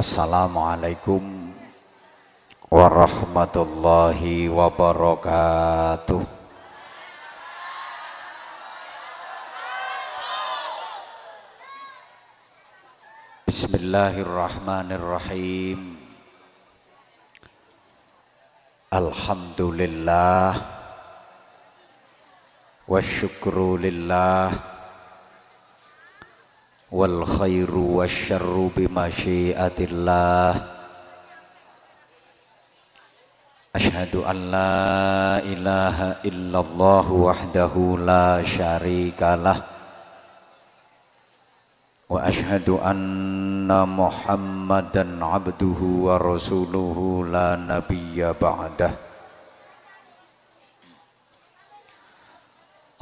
Assalamualaikum warahmatullahi wabarakatuh. Bismillahirrahmanirrahim. Alhamdulillah wa syukru lillah والخير والشر بمشيئة الله. أشهد أن لا إله إلا الله وحده لا شريك له. وأشهد أن محمدا عبده ورسوله لا نبي بعده.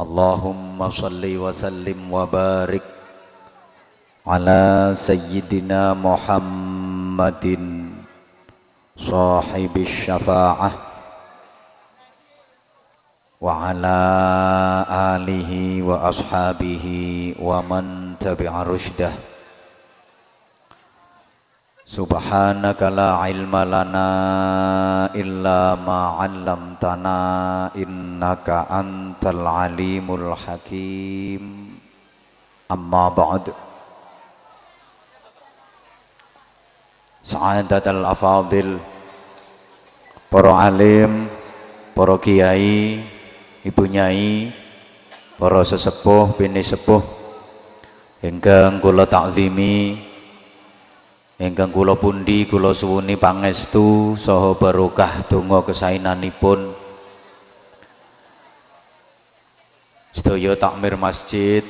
اللهم صل وسلم وبارك على سيدنا محمد صاحب الشفاعة وعلى آله وأصحابه ومن تبع رشده. سبحانك لا علم لنا إلا ما علمتنا إنك أنت العليم الحكيم. أما بعد. Sa'adat al-afadil Para alim Para kiai Ibu nyai Para sesepuh Bini sepuh. Ingkang kula takzimi Ingkang kula pundi Kula suwuni pangestu Soho barokah Dungo kesainanipun. Sedaya takmir masjid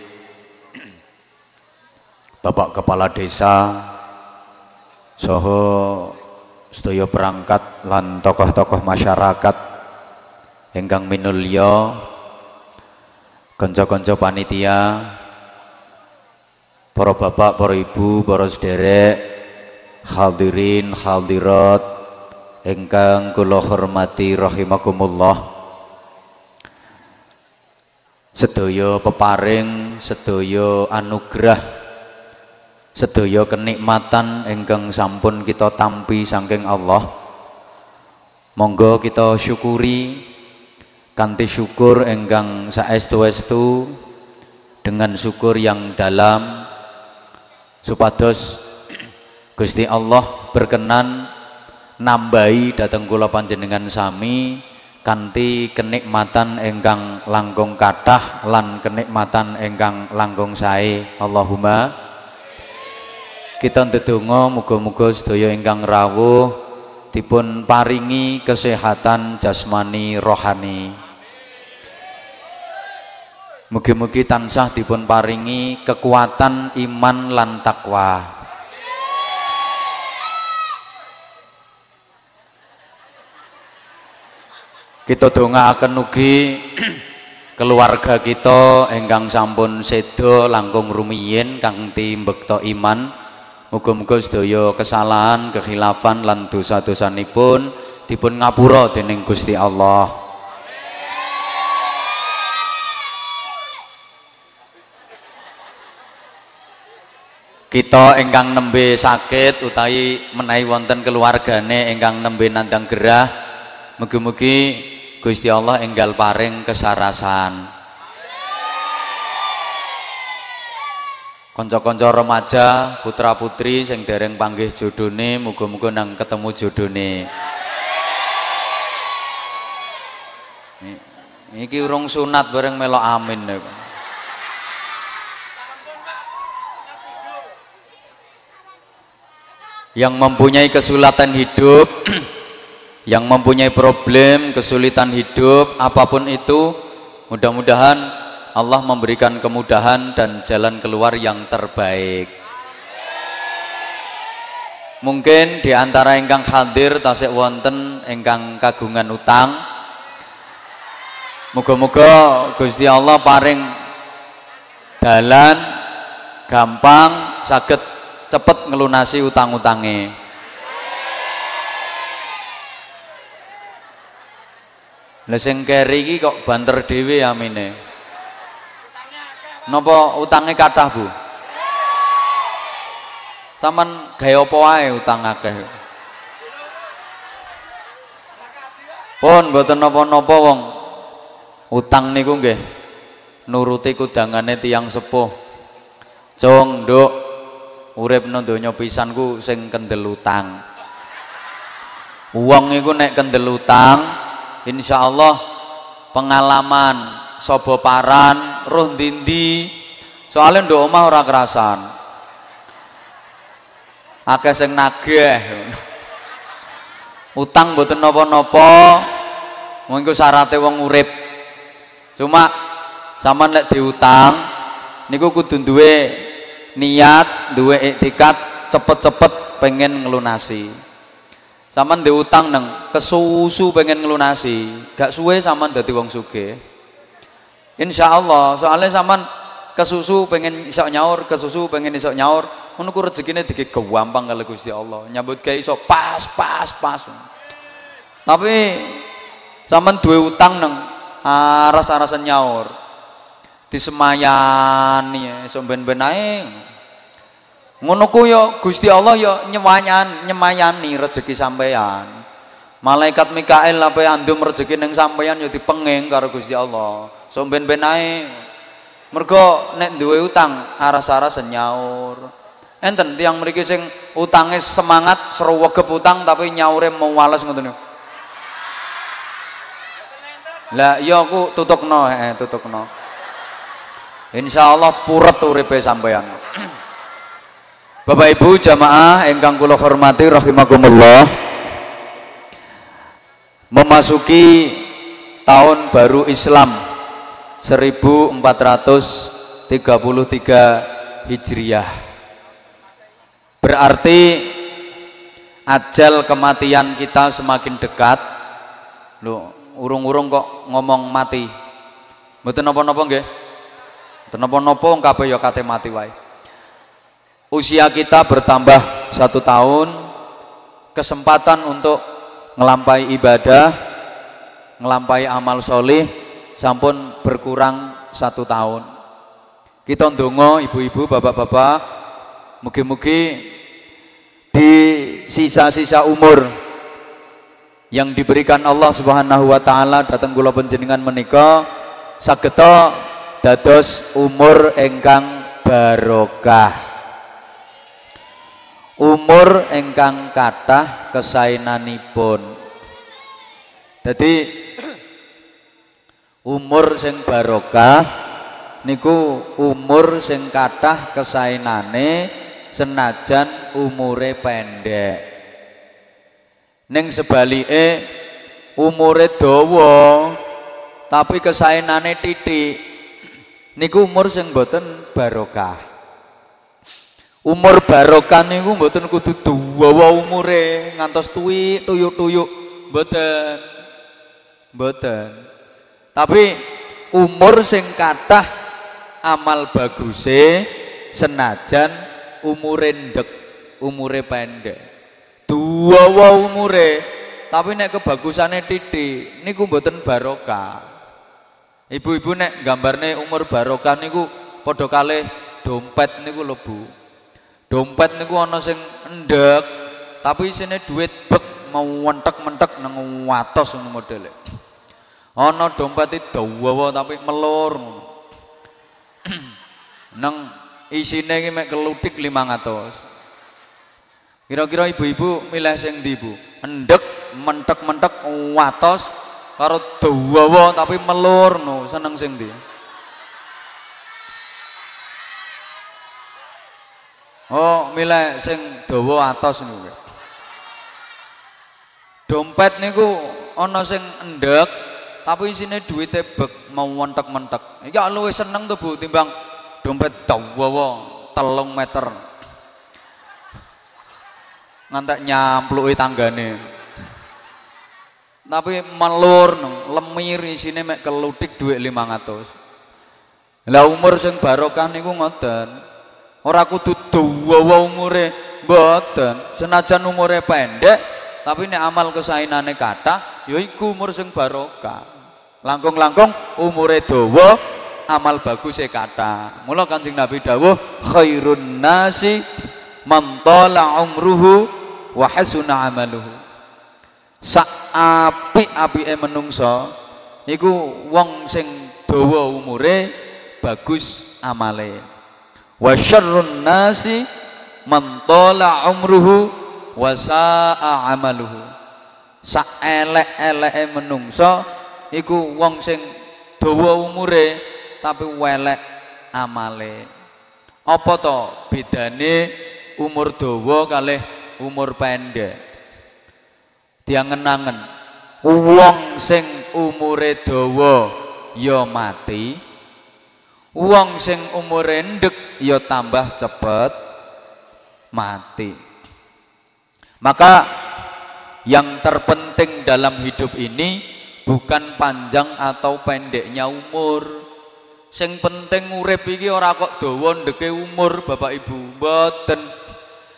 Bapak Kepala Desa soho sedaya perangkat lan tokoh-tokoh masyarakat ingkang minulya kanca-kanca panitia para bapak, para ibu, para sederek hadirin hadirat ingkang kula hormati rahimakumullah. Sedaya peparing sedaya anugerah sedaya kenikmatan ingkang sampun kita tampi saking Allah. Monggo kita syukuri kanthi syukur ingkang saestu-estu dengan syukur yang dalam. Supados Gusti Allah berkenan nambahi dateng kula panjenengan sami kanthi kenikmatan ingkang langkung kathah lan kenikmatan ingkang langkung sae. Allahumma kita ndedonga muga-muga sedaya ingkang rawuh dipun paringi kesehatan jasmani rohani. Mugi-mugi tansah dipun paringi kekuatan iman lan takwa. Kita dongaaken ugi keluarga kita ingkang sampun sedo langkung rumiyin kang timbekta iman Muga-muga sedaya kesalahan, kekhilafan lan dosa-dosanipun dipun ngapura dening Gusti Allah. Kita ingkang nembe sakit utawi menawi wonten keluargane ingkang nembe nandang gerah, mugi-mugi Gusti Allah enggal paring kesarasan. Konco-konco remaja, putra-putri sing dereng panggih jodone, muga-muga nang ketemu jodone. Iki urung sunat bareng melok amin niku. Yang mempunyai kesulitan hidup, yang mempunyai problem, kesulitan hidup, apa pun itu, mudah-mudahan Allah memberikan kemudahan dan jalan keluar yang terbaik. Mungkin di antara ingkang hadir tasik wonten ingkang kagungan utang. Moga-moga Gusti Allah paring dalan gampang saged cepet ngelunasi utang-utange. Lah sing keri iki kok banter dhewe amine. Napa utangnya kathah, Bu? Saman gawe apa wae utang akeh. Pun mboten napa-napa wong utang niku nggih nuruti kudangane tiyang sepuh. Cung, Nduk, urip nang donya pisanku sing kendel utang. Wong iku nek kendel utang, insyaallah pengalaman sobo paran roh dindi soalnya nduk omah ora kerasan. Akeh sing nagih. Utang mboten napa-napa. Mengko syarate wong urip. Cuma sampean lek diutang niku kudu duwe niat duwe iktikat cepet-cepet pengen ngelunasi. Sampean diutang neng kesusu pengen ngelunasi. Gak suwe sampean dadi wong sugih insyaallah soalnya sampean kesusu pengen iso nyaur kesusu pengen iso nyaur ngono ku rezekine dige gampang kali Gusti Allah. Nyambut gawe iso pas pas pas. Tapi sampean duwe utang neng aras-arasan nyaur. Disemayani iso ben-ben ngono yo Gusti Allah yo nyewayan nyemayani rezeki sampean malaikat Mikael apa andum rezeki ning sampean yo dipenging karo Gusti Allah so ben-ben ae mergo nek duwe utang aras-aras nyaur. Enten tiang mriki sing utange semangat srewegep utang tapi nyaure mau wales ngoten lah iya aku tutukno eh tutukno. Insyaallah puret uripe sampean Bapak Ibu jamaah ingkang kula hormati rahimakumullah. Memasuki tahun baru Islam 1433 Hijriah. Berarti ajal kematian kita semakin dekat. Lo urung-urung kok ngomong mati. Mboten napa-napa nggih? Mboten napa-napa kabeh ya kate mati wae. Usia kita bertambah satu tahun. Kesempatan untuk ngelampai ibadah ngelampai amal solih sampun berkurang satu tahun. Kita ndonga ibu-ibu bapak-bapak mugi-mugi di sisa-sisa umur yang diberikan Allah Subhanahu wa taala datang kula panjenengan menika sageta dados umur engkang barokah. Umur engkang kathah kesaenanipun jadi umur sing barokah niku umur sing kathah kesaenane senajan umure pendek. Ning sebalike umure dawa tapi kesaenane titik. Niku umur sing boten barokah. Umur barokah niku mboten kudu dawa umure ngantos tuwi tuyuk-tuyuk mboten. Mboten tapi umur sing kathah amal baguse senajan umure ndek umure pendek. Dua wa umure tapi nek kebagusane titik niku mboten barokah. Ibu-ibu nek gambarne umur barokah niku padha kalih dompet niku lebu dompet niku ana sing ndek tapi isine duit bek mau mentek-mentek nang watos ngono modele ana dompet dawa tapi melur. Nang isine iki mek kelutik 500 kira-kira ibu-ibu milih sing ndi Bu? Endek mentek-mentek watos karo dawa tapi melur. No seneng sing ndi? Oh, milih sing dawa atos niku. Dompet niku ana sing endek, tapi isine duwite bek mau mentek-mentek. Iki luwih seneng tuh Bu timbang dompet dawa telung meter. Ngantek nyampluki tanggane. Tapi melur lemir isine mek duit 500. Lah umur sing barokah niku ngoten. Ora kudu dawa umure mboten. Senajan umure pendek, tapi nek amal kesainane kathah ya iku umur sing barokah langkung-langkung umure dawa amal bagus e kata. Mula kanjeng Nabi dawuh khairun nasi man tala umruhu wa hasuna amaluhu. Sak apik-apike menungso iku wong sing dawa umure bagus amale. Wa syarrun nasi man tala umruhu wa sa'a amaluhu. Sak elek-eleke menungso iku wong sing dawa umure tapi welek amale. Apa to bedane umur dawa kalih umur pendek? Diangen-angen wong sing umure dawa ya mati wong sing umure ndek ya tambah cepet mati. Maka yang terpenting dalam hidup ini bukan panjang atau pendeknya umur. Sing penting urip iki ora kok dawa ndeke umur Bapak Ibu. Mboten.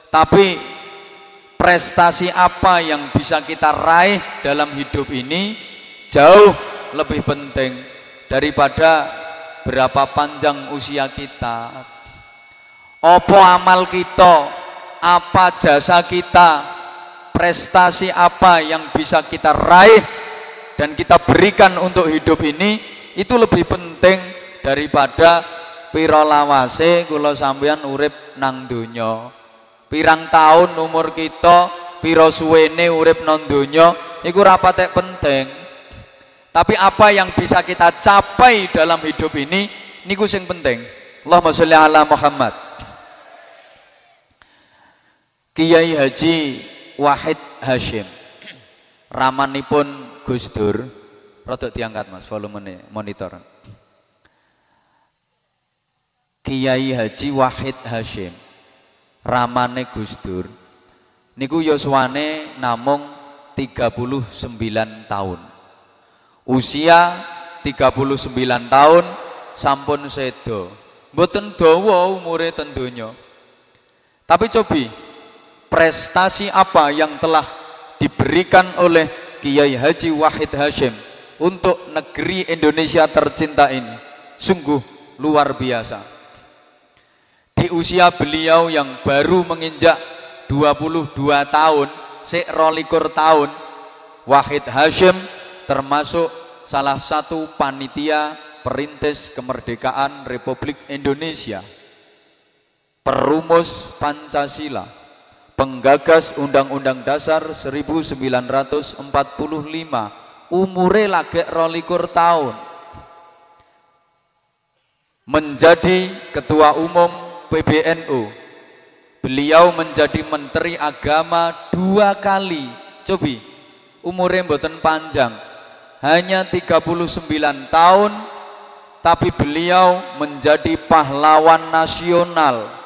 Tapi prestasi apa yang bisa kita raih dalam hidup ini jauh lebih penting daripada berapa panjang usia kita. Opo amal kita, apa jasa kita, prestasi apa yang bisa kita raih dan kita berikan untuk hidup ini itu lebih penting daripada piro lawase kula sampeyan urip nang donya. Pirang tahun umur kita piro suwene urip non donya iku rapatek penting. Tapi apa yang bisa kita capai dalam hidup ini niku sing penting. Allahumma sholli ala Muhammad. Kiai Haji Wahid Hashim ramanipun Gus Dur. Rada diangkat Mas volumenya monitor. Kiai Haji Wahid Hashim. Ramane Gus Dur. Niku yuswane namung 39 tahun. Usia 39 tahun sampun sedo. Mboten dawa umure ten donya. Tapi cobi prestasi apa yang telah diberikan oleh Kiai Haji Wahid Hashim untuk negeri Indonesia tercinta ini. Sungguh luar biasa. Di usia beliau yang baru menginjak 22 tahun, sik rolikur tahun, Wahid Hashim termasuk salah satu panitia perintis kemerdekaan Republik Indonesia, perumus Pancasila, penggagas Undang-Undang Dasar 1945, umure lagi rolikur tahun, menjadi ketua umum PBNU. Beliau menjadi menteri agama dua kali. Cobi, umurnya mboten panjang. Hanya 39 tahun tapi beliau menjadi pahlawan nasional.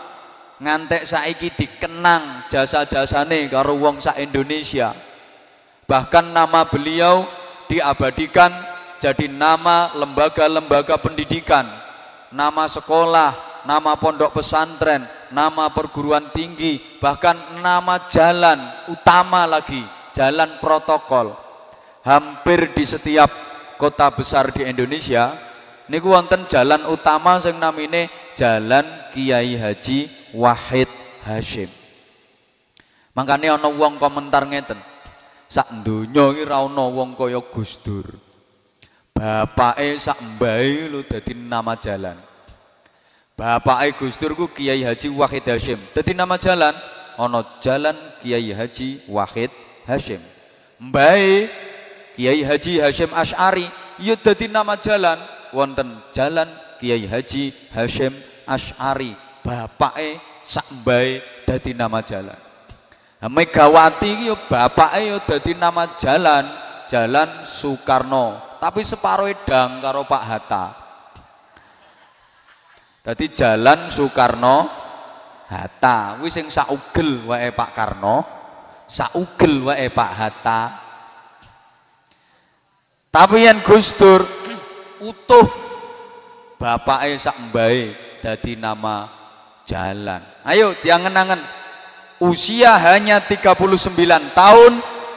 Ngantek saiki dikenang jasa-jasane karo wong sak Indonesia. Bahkan nama beliau diabadikan jadi nama lembaga-lembaga pendidikan, nama sekolah, nama pondok pesantren, nama perguruan tinggi, bahkan nama jalan utama lagi, jalan protokol. Hampir di setiap kota besar di Indonesia, niku wonten jalan utama sing namine Jalan Kiai Haji Wahid Hashim. Makanya ana wong komentar ngeten. Sak donya iki ra ana wong kaya Gus Dur. Bapake sak mbahe lho dadi nama jalan. Bapak Gus Dur ku Kiai Haji Wahid Hashim. Dadi nama jalan ana Jalan Kiai Haji Wahid Hashim. Mbae Kiai Haji Hashim Ash'ari ya dadi nama jalan wonten Jalan Kiai Haji Hashim Ash'ari. Bapake sak mbae dadi nama jalan. Megawati iki ya bapake ya dadi nama jalan, Jalan Soekarno. Tapi separuh edang karo Pak Hatta. Dadi jalan Soekarno Hatta kuwi sing saugel wae Pak Karno, saugel wae Pak Hatta. Tapi yang Gus Dur utuh bapake sak mbae dadi nama jalan. Ayo diangen-angen. Usia hanya 39 tahun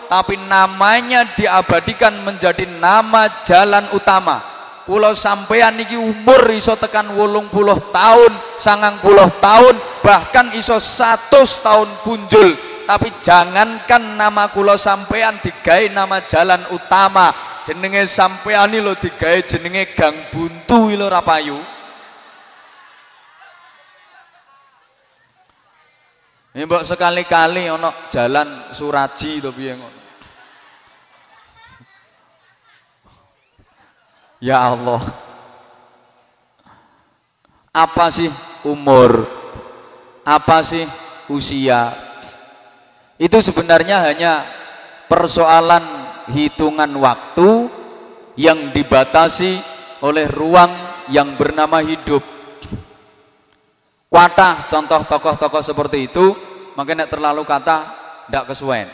tapi namanya diabadikan menjadi nama jalan utama kula sampean niki umur iso tekan wolung puluh tahun sangang puluh tahun bahkan iso satu tahun punjul tapi jangankan nama kula sampean digawe nama jalan utama jenenge sampean lo digawe jenenge gang buntu lho rapayu ini mbok sekali-kali ono jalan suraji to piye Ya Allah. Apa sih umur? Apa sih usia? Itu sebenarnya hanya persoalan hitungan waktu yang dibatasi oleh ruang yang bernama hidup. Kuatah contoh tokoh-tokoh seperti itu, makanya terlalu kata ndak kesuwen.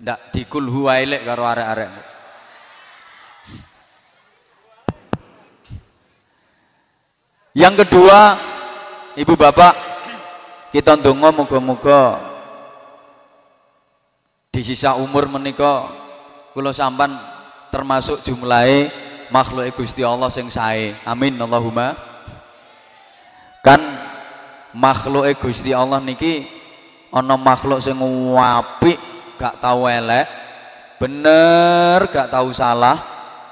Ndak dikul huwailek karo arek-arek. Yang kedua, Ibu Bapak, kita ndonga muga-muga di sisa umur menika kula sampan termasuk jumlahe makhluk Gusti Allah sing sae. Amin Allahumma. Kan makhluk Gusti Allah niki ana makhluk sing apik, gak tau elek, bener gak tau salah,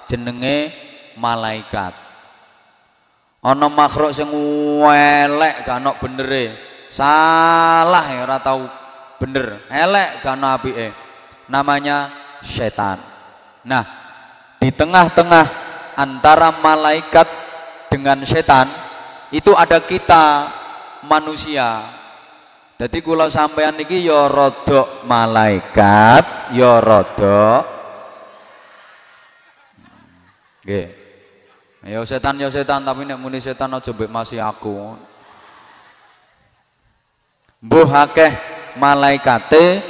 jenenge malaikat. Ana makhluk sing elek gak ono benere. Salah ya ora tau bener. Elek gak ono apike. Namanya setan. Nah di tengah-tengah antara malaikat dengan setan itu ada kita manusia jadi kula sampean niki ya rodok malaikat ya rodok nggih Ya setan ya setan tapi nek muni setan aja mbek masih aku. Mbuh akeh malaikate,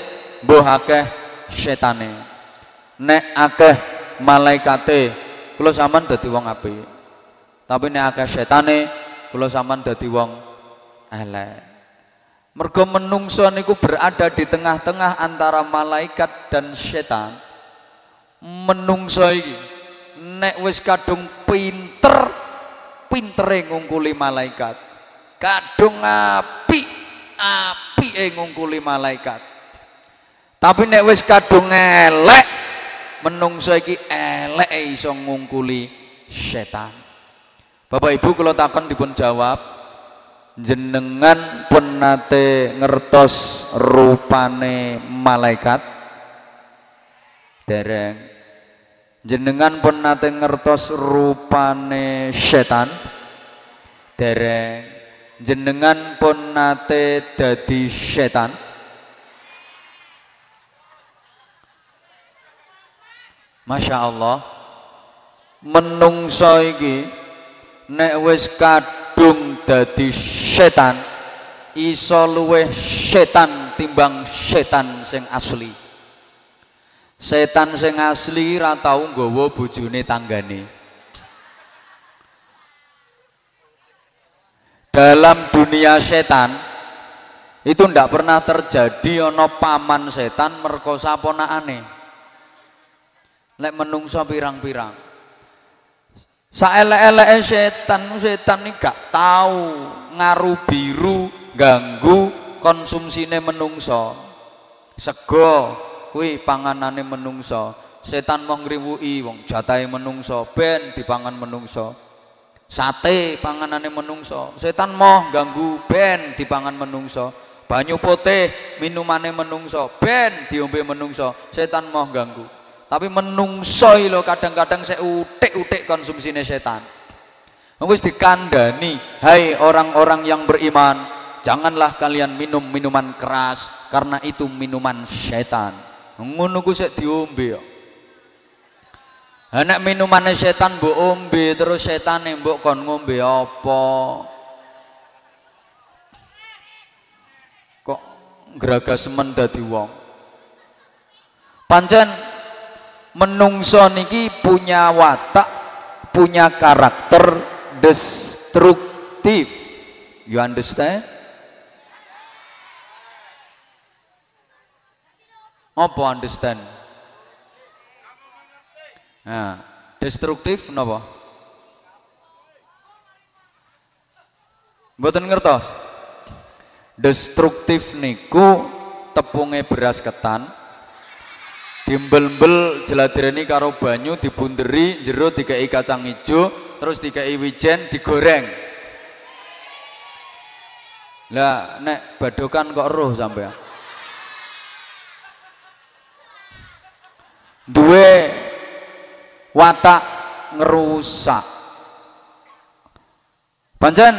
mbuh akeh setane. Nek akeh malaikate, kula sampean dadi wong apik. Tapi nek akeh setane, kula sampean dadi wong elek. Mergo menungso niku berada di tengah-tengah antara malaikat dan setan. Menungso iki nek wis kadung pinter pintere ngungkuli malaikat. Kadung api api e ngungkuli malaikat. Tapi nek wis kadung elek menungso iki elek iso ngungkuli setan. Bapak Ibu kalau takon dipun jawab jenengan pun nate ngertos rupane malaikat? Dereng. Jenengan pun nate ngertos rupane setan? Dereng. Jenengan pun nate dadi setan? Masya Allah. Menungso iki nek wis kadung dadi setan iso luweh setan timbang setan sing asli Setan sing asli ra tau nggawa bojone tanggane. Dalam dunia setan itu ndak pernah terjadi ono paman setan merkosa ponakane. Lek menungso pirang-pirang. Saelek-eleke setan, setan ini gak tahu ngaru biru ganggu konsumsine menungso. Sego kuwi panganane menungso setan mau ngriwuki wong jatahe menungso ben dipangan menungso sate panganane menungso setan mau ganggu ben dipangan menungso banyu putih minumane menungso ben diombe menungso setan mau ganggu tapi menungso lo kadang-kadang saya utik-utik konsumsinya setan wis dikandani hai orang-orang yang beriman janganlah kalian minum minuman keras karena itu minuman setan ngono ku sik diombe Anak minumannya setan mbok ombe terus setan mbok kon ngombe apa? Kok gragasemen dadi wong? Pancen menungso niki punya watak punya karakter destruktif. You understand? Apa understand? Nah, destruktif napa? Mboten ngertos? Destruktif niku tepungnya beras ketan dimbel-bel jeladireni karo banyu dibunderi jero dikai kacang hijau terus dikai wijen digoreng. Lah nek badokan kok roh sampai duwe watak ngerusak. Pancen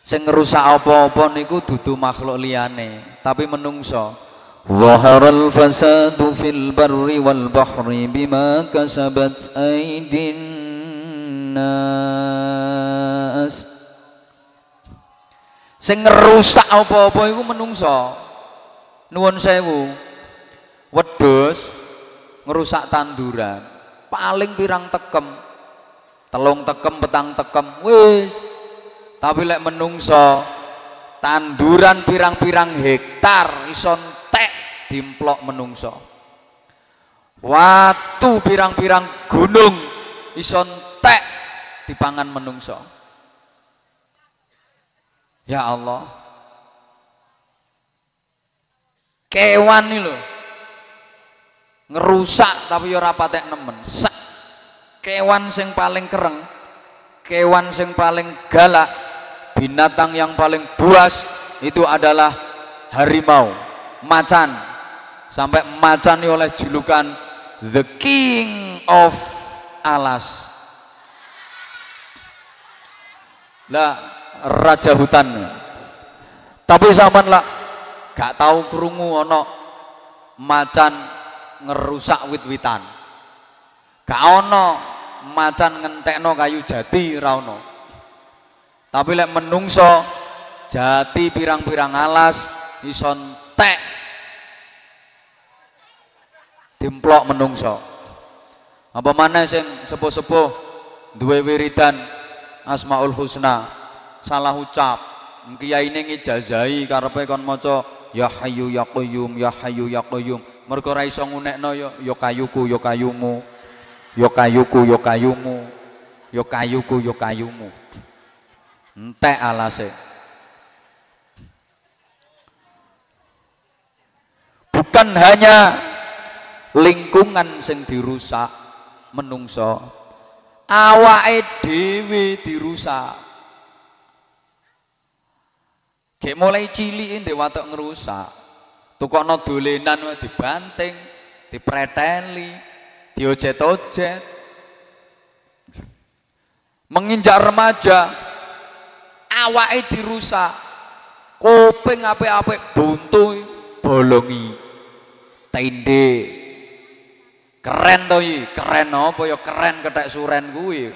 sing ngerusak apa-apa niku dudu makhluk liyane tapi menungso Fasadu fil barri wal bahri bima kasabat aydin nas sing ngerusak apa-apa iku menungso. Nuwun sewu. Wedhus ngerusak tanduran. Paling pirang tekem? Telung tekem petang tekem? Wis. Tapi lek menungso tanduran pirang-pirang hektar ison dimplok menungso. Watu pirang-pirang gunung ison tek dipangan menungso. Ya Allah. Kewan nih loh ngerusak tapi ora patek nemen. Sak. Kewan sing paling kereng kewan sing paling galak binatang yang paling buas itu adalah harimau macan sampai macan oleh julukan the king of alas. Lah raja hutan. Tapi zaman lah gak tahu kerungu ono macan ngerusak wit-witan. Gak ono macan ngentekno kayu jati ra ono. Tapi lek menungso jati pirang-pirang alas ison tek dimplok menungso. Apa mana sing sepuh-sepuh duwe wiridan Asmaul Husna? Salah ucap. Kiai ini ngijazahi karepe kon maca ya hayyu ya qayyum ya hayyu ya qayyum. Mergo ora iso ngunekno yo yo kayuku yo kayumu. Yo kayuku yo kayumu. Yo kayuku yo kayumu. Entek alase. Bukan hanya lingkungan sing dirusak menungso awake dhewe dirusak Kayak mulai cilik ini watuk ngerusak tukokno dolenan dibanting, dipreteli, diojet-ojet. Menginjak remaja, awake dirusak. Kuping apik-apik buntu bolongi. Tende. Keren to iki, keren apa ya? Keren ketek suren kuwi.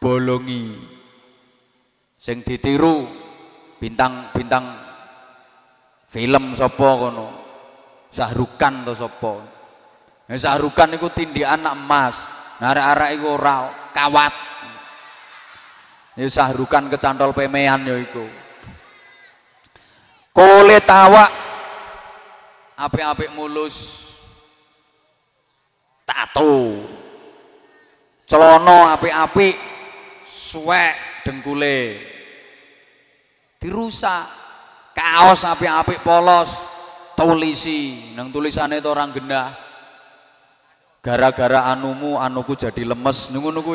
Bolongi. Sing ditiru bintang-bintang film sapa kono? Sahrukan to sapa? Ya Sahrukan iku tindi anak emas. Nah arek-arek iku ora kawat. Ya Sahrukan kecantol pemean ya iku. Kulit awak apik-apik mulus. Tato celana apik-apik. Suwek dengkule. Dirusak. Kaos apik-apik polos. Tulisi. Nang tulisannya itu orang gendah gara-gara anumu anuku jadi lemes. Nunggu nunggu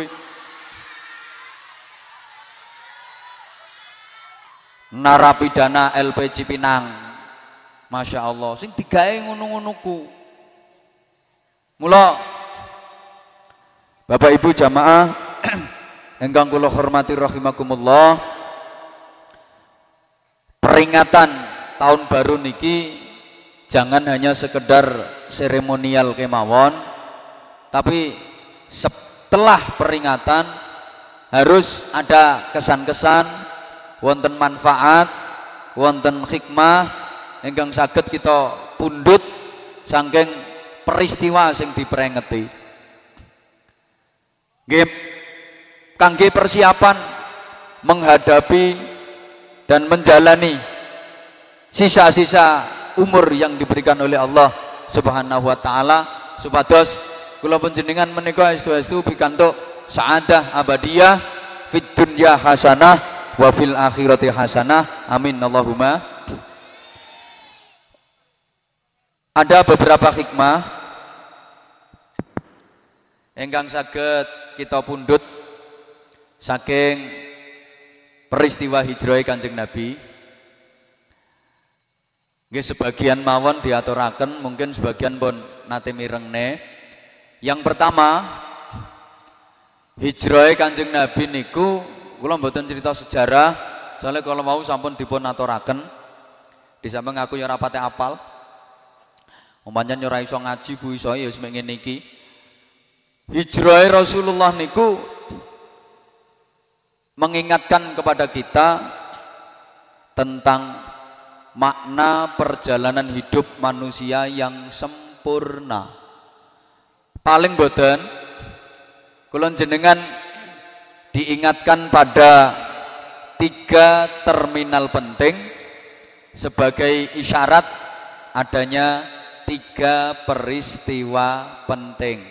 narapidana LP Cipinang Masya Allah sing digawe ngono-ngonoku. Mula Bapak Ibu jamaah engkang kula hormati rahimakumullah peringatan tahun baru niki jangan hanya sekedar seremonial kemawon tapi setelah peringatan harus ada kesan-kesan wonten manfaat wonten hikmah ingkang saged kita pundut saking peristiwa sing diperengeti. Nggih kangge persiapan menghadapi dan menjalani sisa-sisa umur yang diberikan oleh Allah Subhanahu wa taala. Supados kula panjenengan menika estu-estu pikantuk saadah abadiyah fid dunya hasanah wa fil akhirati hasanah. Amin. Allahumma ada beberapa hikmah engkang saged kita pundut saking peristiwa hijrah Kanjeng Nabi Nggih sebagian mawon diaturaken, mungkin sebagian pun nate mirengne. Yang pertama, hijrah Kanjeng Nabi niku kula mboten cerita sejarah, soalnya kalau mau sampun dipun aturaken. Di samping aku ya rapate apal. Umpamanya nyora iso ngaji bu iso ya wis ngene iki. Hijrah Rasulullah niku mengingatkan kepada kita tentang makna perjalanan hidup manusia yang sempurna. Paling boten kulon jenengan diingatkan pada tiga terminal penting sebagai isyarat adanya tiga peristiwa penting.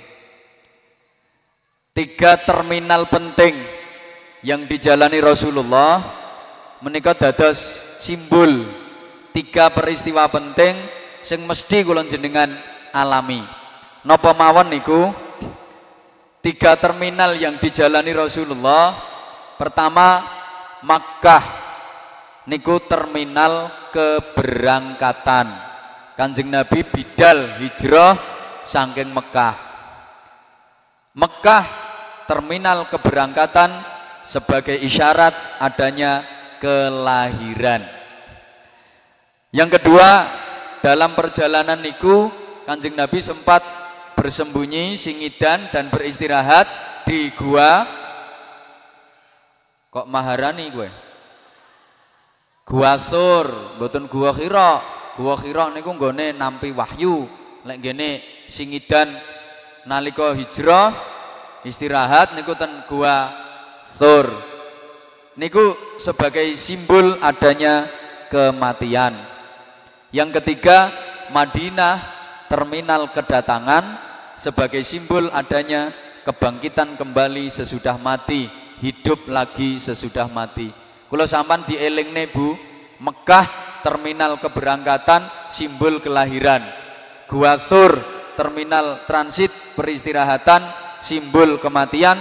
Tiga terminal penting yang dijalani Rasulullah menikah dados simbol tiga peristiwa penting sing mesti kula jenengan alami. Napa mawon niku? Tiga terminal yang dijalani Rasulullah. Pertama Makkah niku terminal keberangkatan. Kanjeng Nabi bidal hijrah saking Mekah. Mekah terminal keberangkatan sebagai isyarat adanya kelahiran. Yang kedua, dalam perjalanan niku Kanjeng Nabi sempat bersembunyi, singidan dan beristirahat di gua kok Maharani gue. Gua Sur, mboten gua Khira. Gua Khira niku nggone nampi wahyu. Lek gene singidan nalika hijrah istirahat niku ten gua Sur. Niku sebagai simbol adanya kematian. Yang ketiga, Madinah terminal kedatangan sebagai simbol adanya kebangkitan kembali sesudah mati, hidup lagi sesudah mati. Kalau sampan dielingne Bu, Mekah terminal keberangkatan simbol kelahiran. Gua Thur terminal transit peristirahatan simbol kematian.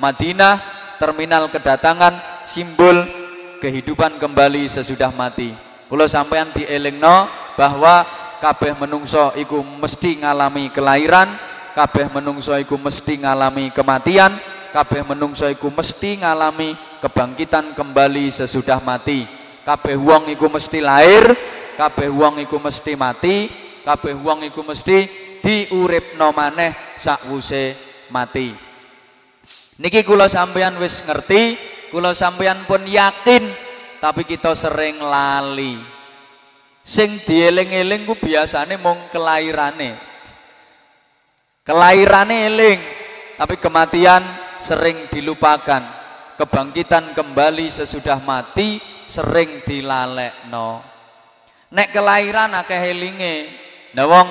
Madinah terminal kedatangan simbol kehidupan kembali sesudah mati. Kula sampean dielingno bahwa kabeh menungso iku mesti ngalami kelahiran, kabeh menungso iku mesti ngalami kematian, kabeh menungso iku mesti ngalami kebangkitan kembali sesudah mati. Kabeh wong iku mesti lahir, kabeh wong iku mesti mati, kabeh wong iku mesti diuripno maneh sakwuse mati. Niki kula sampean wis ngerti, kula sampean pun yakin tapi kita sering lali. Sing dieling-eling ku biasane mung kelairane. Kelairane eling tapi kematian sering dilupakan. Kebangkitan kembali sesudah mati sering dilalekno. Nek kelahiran akeh elinge. Nah wong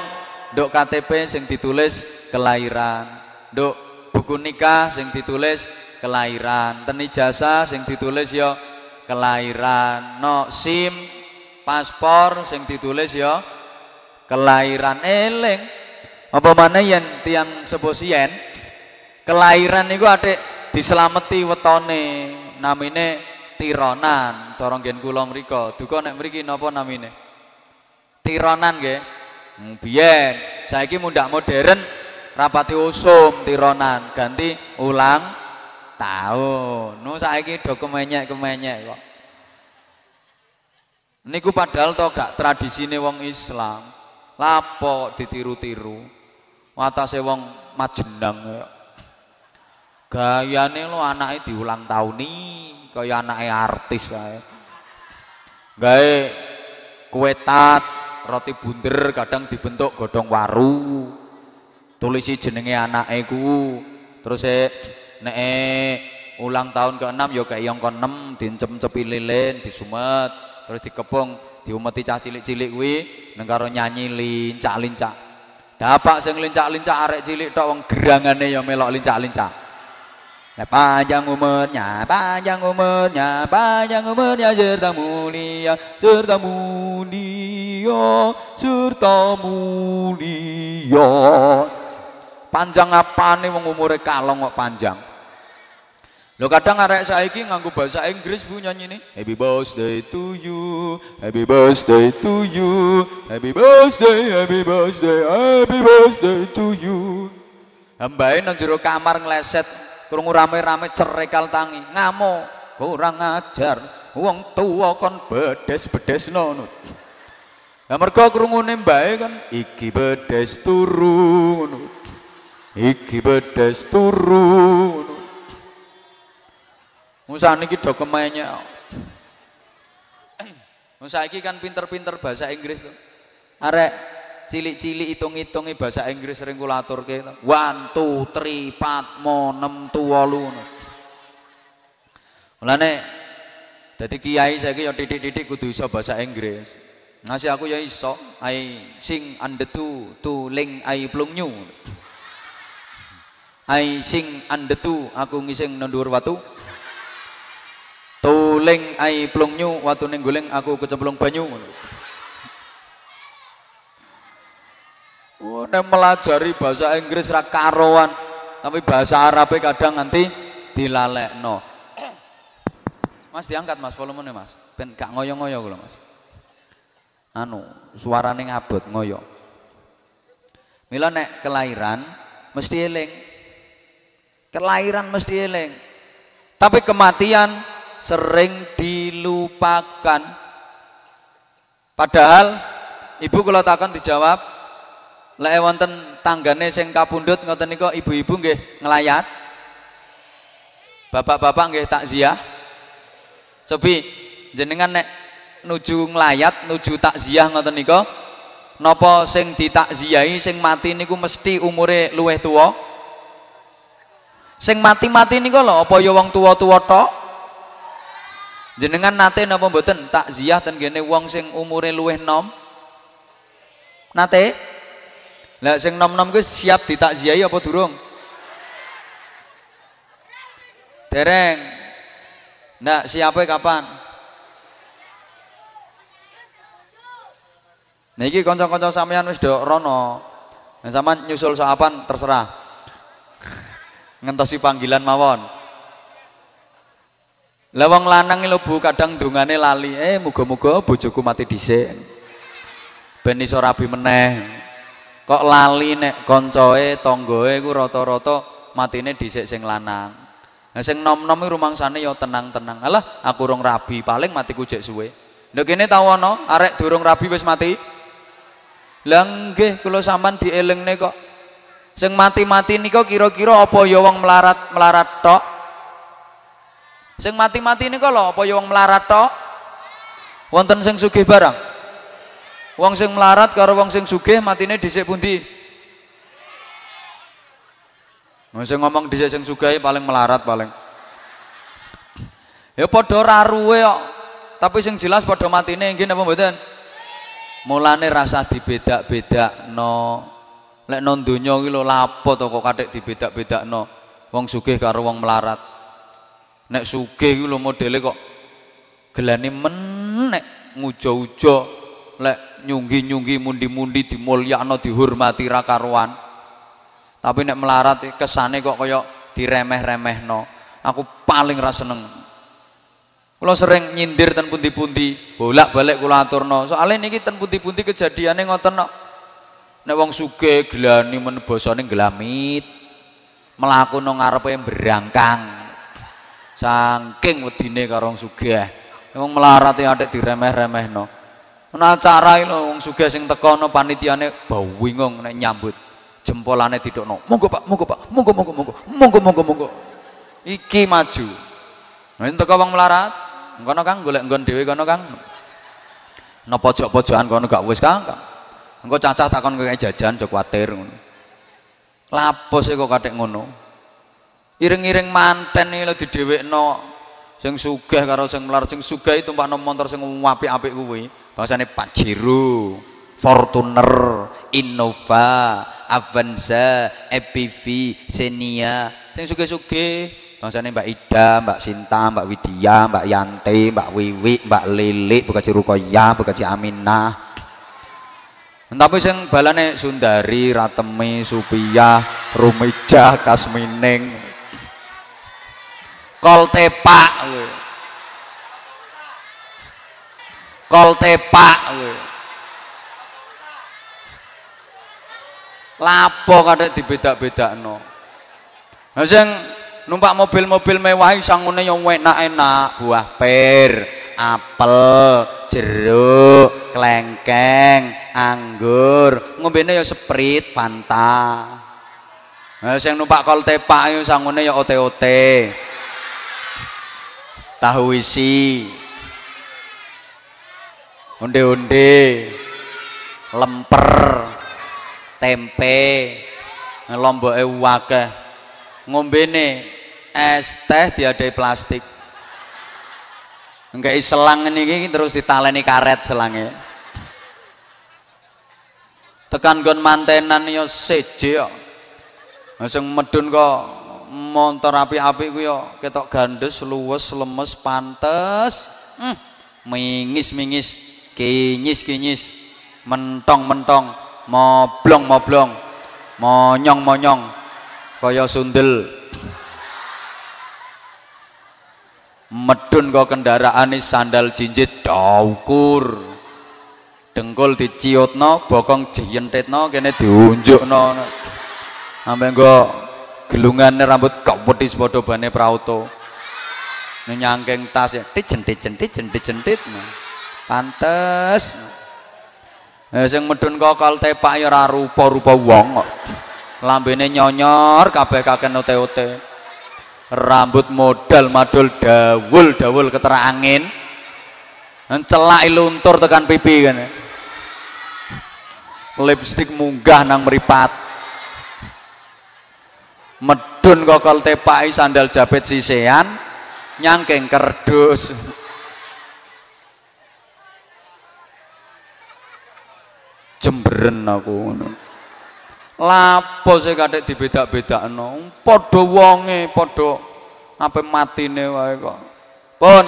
nduk KTP sing ditulis kelahiran nduk buku nikah sing ditulis kelahiran ten ijazah sing ditulis ya kelahiran no SIM paspor sing ditulis ya kelahiran eling apa mana yang tiang sebosien kelahiran niku adik diselameti wetone namine tironan corong gen kula mriku duka nek mriki napa namine tironan nggih hmm, biyen saiki mundak modern rapati usum tironan ganti ulang tahun. Nu saiki do kemenyek-kemenyek kok. Niku padahal to gak tradisine wong Islam. Lapo ditiru-tiru. Watase wong Majenang ya. Gayane lo anake diulang tahuni kaya anake artis kae. Gawe kue tat, roti bunder kadang dibentuk godong waru. Tulisi jenenge anake ku. Terus e nek ulang tahun ke-6 ya kayak yang ke-6 dincem-cepi lilin, disumet, terus dikepung, diumeti cah cilik-cilik kuwi nang karo nyanyi lincak-lincak. Dapak sing lincak-lincak arek cilik tok wong gerangane ya melok lincak-lincak. Panjang umurnya, panjang umurnya, panjang umurnya serta mulia, serta mulia, serta mulia. Panjang apa nih wong umure kalong kok panjang? Lo kadang arek saiki nganggo bahasa Inggris bu nyanyi nih. Happy birthday to you, happy birthday to you, happy birthday, happy birthday, happy birthday to you. Hambae nang jero kamar ngleset krungu rame-rame cerekal tangi, ngamo, kurang ajar. Wong tua kon bedes-bedesno ngono. Lah mergo krungune mbae kan iki bedes turu ngono. Iki bedes turu ngono. Musa niki do. Musa iki kan pinter-pinter bahasa Inggris tuh. Arek cilik-cilik hitung-hitungi bahasa Inggris sering kula. One, two, three, pat, mo, nem, tuwalu. Mulane dadi kiai saiki ya titik-titik kudu iso bahasa Inggris. Ngasih aku ya iso, I sing under two, to ling I plung nyu. I sing under two, aku ngising nendur watu. Tuling ai plung nyu watune goleng aku kecemplung banyu Oh, nek melajari bahasa Inggris ra karoan, tapi bahasa Arab kadang nanti dilalekno. Mas diangkat Mas volumenya Mas. Ben gak ngoyo-ngoyo kula Mas. Anu, suarane ngabut ngoyo. Mila nek kelahiran mesti eling. Kelahiran mesti eling. Tapi kematian sering dilupakan. Padahal ibu kalau takkan dijawab, lek wonten tanggane sing kapundhut ngoten nika ibu-ibu nggih ngelayat. Bapak-bapak nggih takziah. Cobi jenengan nek nuju nglayat, nuju takziah ngoten nika napa sing ditakziahi sing mati niku mesti umure luwih tuwa? Sing mati-mati niku lho apa ya wong tuwa-tuwa tok? Jenengan nate napa mboten takziah ten gene wong sing umure luwih nom? Nate? Lah sing nom-nom kuwi siap ditakziahi apa durung? Dereng. Ndak siapa kapan? Niki kanca-kanca sampean wis do rono. Nah, sampean nyusul soapan terserah. Ngentosi panggilan mawon. Lah wong lanang lho Bu kadang dungane lali, eh muga-muga bojoku mati dhisik. Ben iso rabi meneh. Kok lali nek koncoe tanggoe ku rata-rata matine dhisik sing lanang. Nah sing nom-nom iki rumangsane ya tenang-tenang. Alah aku rong rabi paling matiku jek suwe. Ndek kene tau ana arek durung rabi wis mati. Lah nggih kula sampean dielingne kok. Sing mati-mati nika kira-kira apa ya wong melarat-melarat tok? Sing mati-mati nika lho apa ya wong melarat tok? Wonten sing sugih barang? Wong sing melarat karo wong sing sugih matine dhisik pundi? Wong sing ngomong dhisik sing sugih paling melarat paling. Ya padha raruwe kok. Tapi sing jelas padha matine nggih napa mboten? Mulane rasa dibedak-bedakno. Lek non donya iki lho lapo to kok kathik dibedak-bedakno. Wong sugih karo wong melarat. Nek sugih iki lho modele kok gelane menek ngujo-ujo lek nyunggi-nyunggi mundi-mundi dimulyakno dihormati ra karuan. Tapi nek melarat kesane kok kaya diremeh-remehno. Aku paling ra seneng. Kula sering nyindir ten pundi-pundi, bolak-balik kula aturno. Soale niki ten pundi-pundi kejadiane ngoten kok. Nek wong sugih gelani men basane glamit. Melaku nang ngarepe berangkang. Saking wedine karo wong sugih. Wong melarat ya adek diremeh-remehno. Ana acara lho wong sugih sing teko no panitiane bawingung nek nyambut. Jempolane didokno. Monggo Pak, monggo Pak. Monggo monggo monggo. Monggo monggo monggo. Iki maju. Nah, teko wong melarat, kono Kang golek nggon dhewe kono Kang. No pojok-pojokan kono gak wis Kang. Engko cacah takon kaya jajan aja kuwatir ngono. Lapo sih kok kathek ngono. Iring-iring manten iki lho didhewekno sing sugih karo sing melarat sing sugih tumpakno motor sing apik-apik kuwi. Bahasane Pajero, Fortuner, Innova, Avanza, EPV, Xenia. Sing sugih-sugih Maksudnya Mbak Ida, Mbak Sinta, Mbak Widya, Mbak Yanti, Mbak Wiwi, Mbak Lili, bukan si Rukoya, bukan si Aminah. Tapi sing balane Sundari, Ratemi, Supia, Rumija, Kasmining. Kol tepak. Kol tepak. Lapo kadek dibedak-bedakno. Nah sing numpak mobil-mobil mewah sangune yang enak-enak. Buah pir apel jeruk kelengkeng anggur. Ngombene ya sprite fanta. Nah sing numpak kol tepak sangune ya ote-ote. Tahu isi onde-onde. Lemper. Tempe. Lomboke wakeh. Ngombene es teh diadai plastik. Enggak selang ini terus ditaleni karet selangnya tekan gon mantenan yo seje yo medun kok motor api-api ku yo ketok gandes luwes lemes pantes. Hmm, mingis mingis kinyis kinyis. Mentong mentong. Moblong moblong. Monyong monyong. Kaya sundel. Medun kok kendaraan sandal jinjit daukur. Dengkul diciutno bokong jiyentetno kene diunjukno. Sampe engko gelungane rambut kepethis padha bane prauto. Nyangkeng tas ya jentit jentit jentit jentit pantes. Nah, sing medun kokol tepak ya ora rupa-rupa wong kok. Lambene nyonyor kabeh kaken ote-ote. Rambut modal madul dawul dawul ketera angin. Celak luntur tekan pipi kan lipstik munggah nang meripat medun kokol tepai sandal jabet sisean nyangkeng kerdus jemberen aku lapo sing kadek dibedak-bedakno? Padha wonge padha ape matine wae kok. Pun.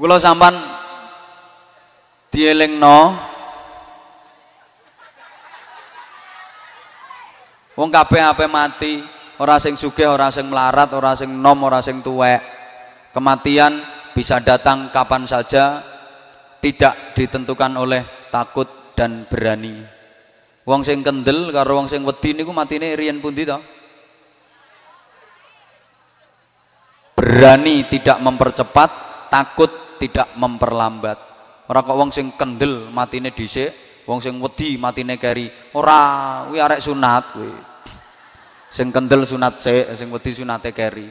Kula sampean dielingno. Wong kabeh ape mati? Ora sing sugih ora sing melarat ora sing nom ora sing tuwek. Kematian bisa datang kapan saja tidak ditentukan oleh takut dan berani. Wong sing kendel karo wong sing wedi niku matine riyen pundi to? Berani tidak mempercepat, takut tidak memperlambat. Ora kok wong sing kendel matine dhisik, wong sing wedi matine keri. Ora, kuwi arek sunat kuwi. Sing kendel sunat sik, sing wedi sunate keri.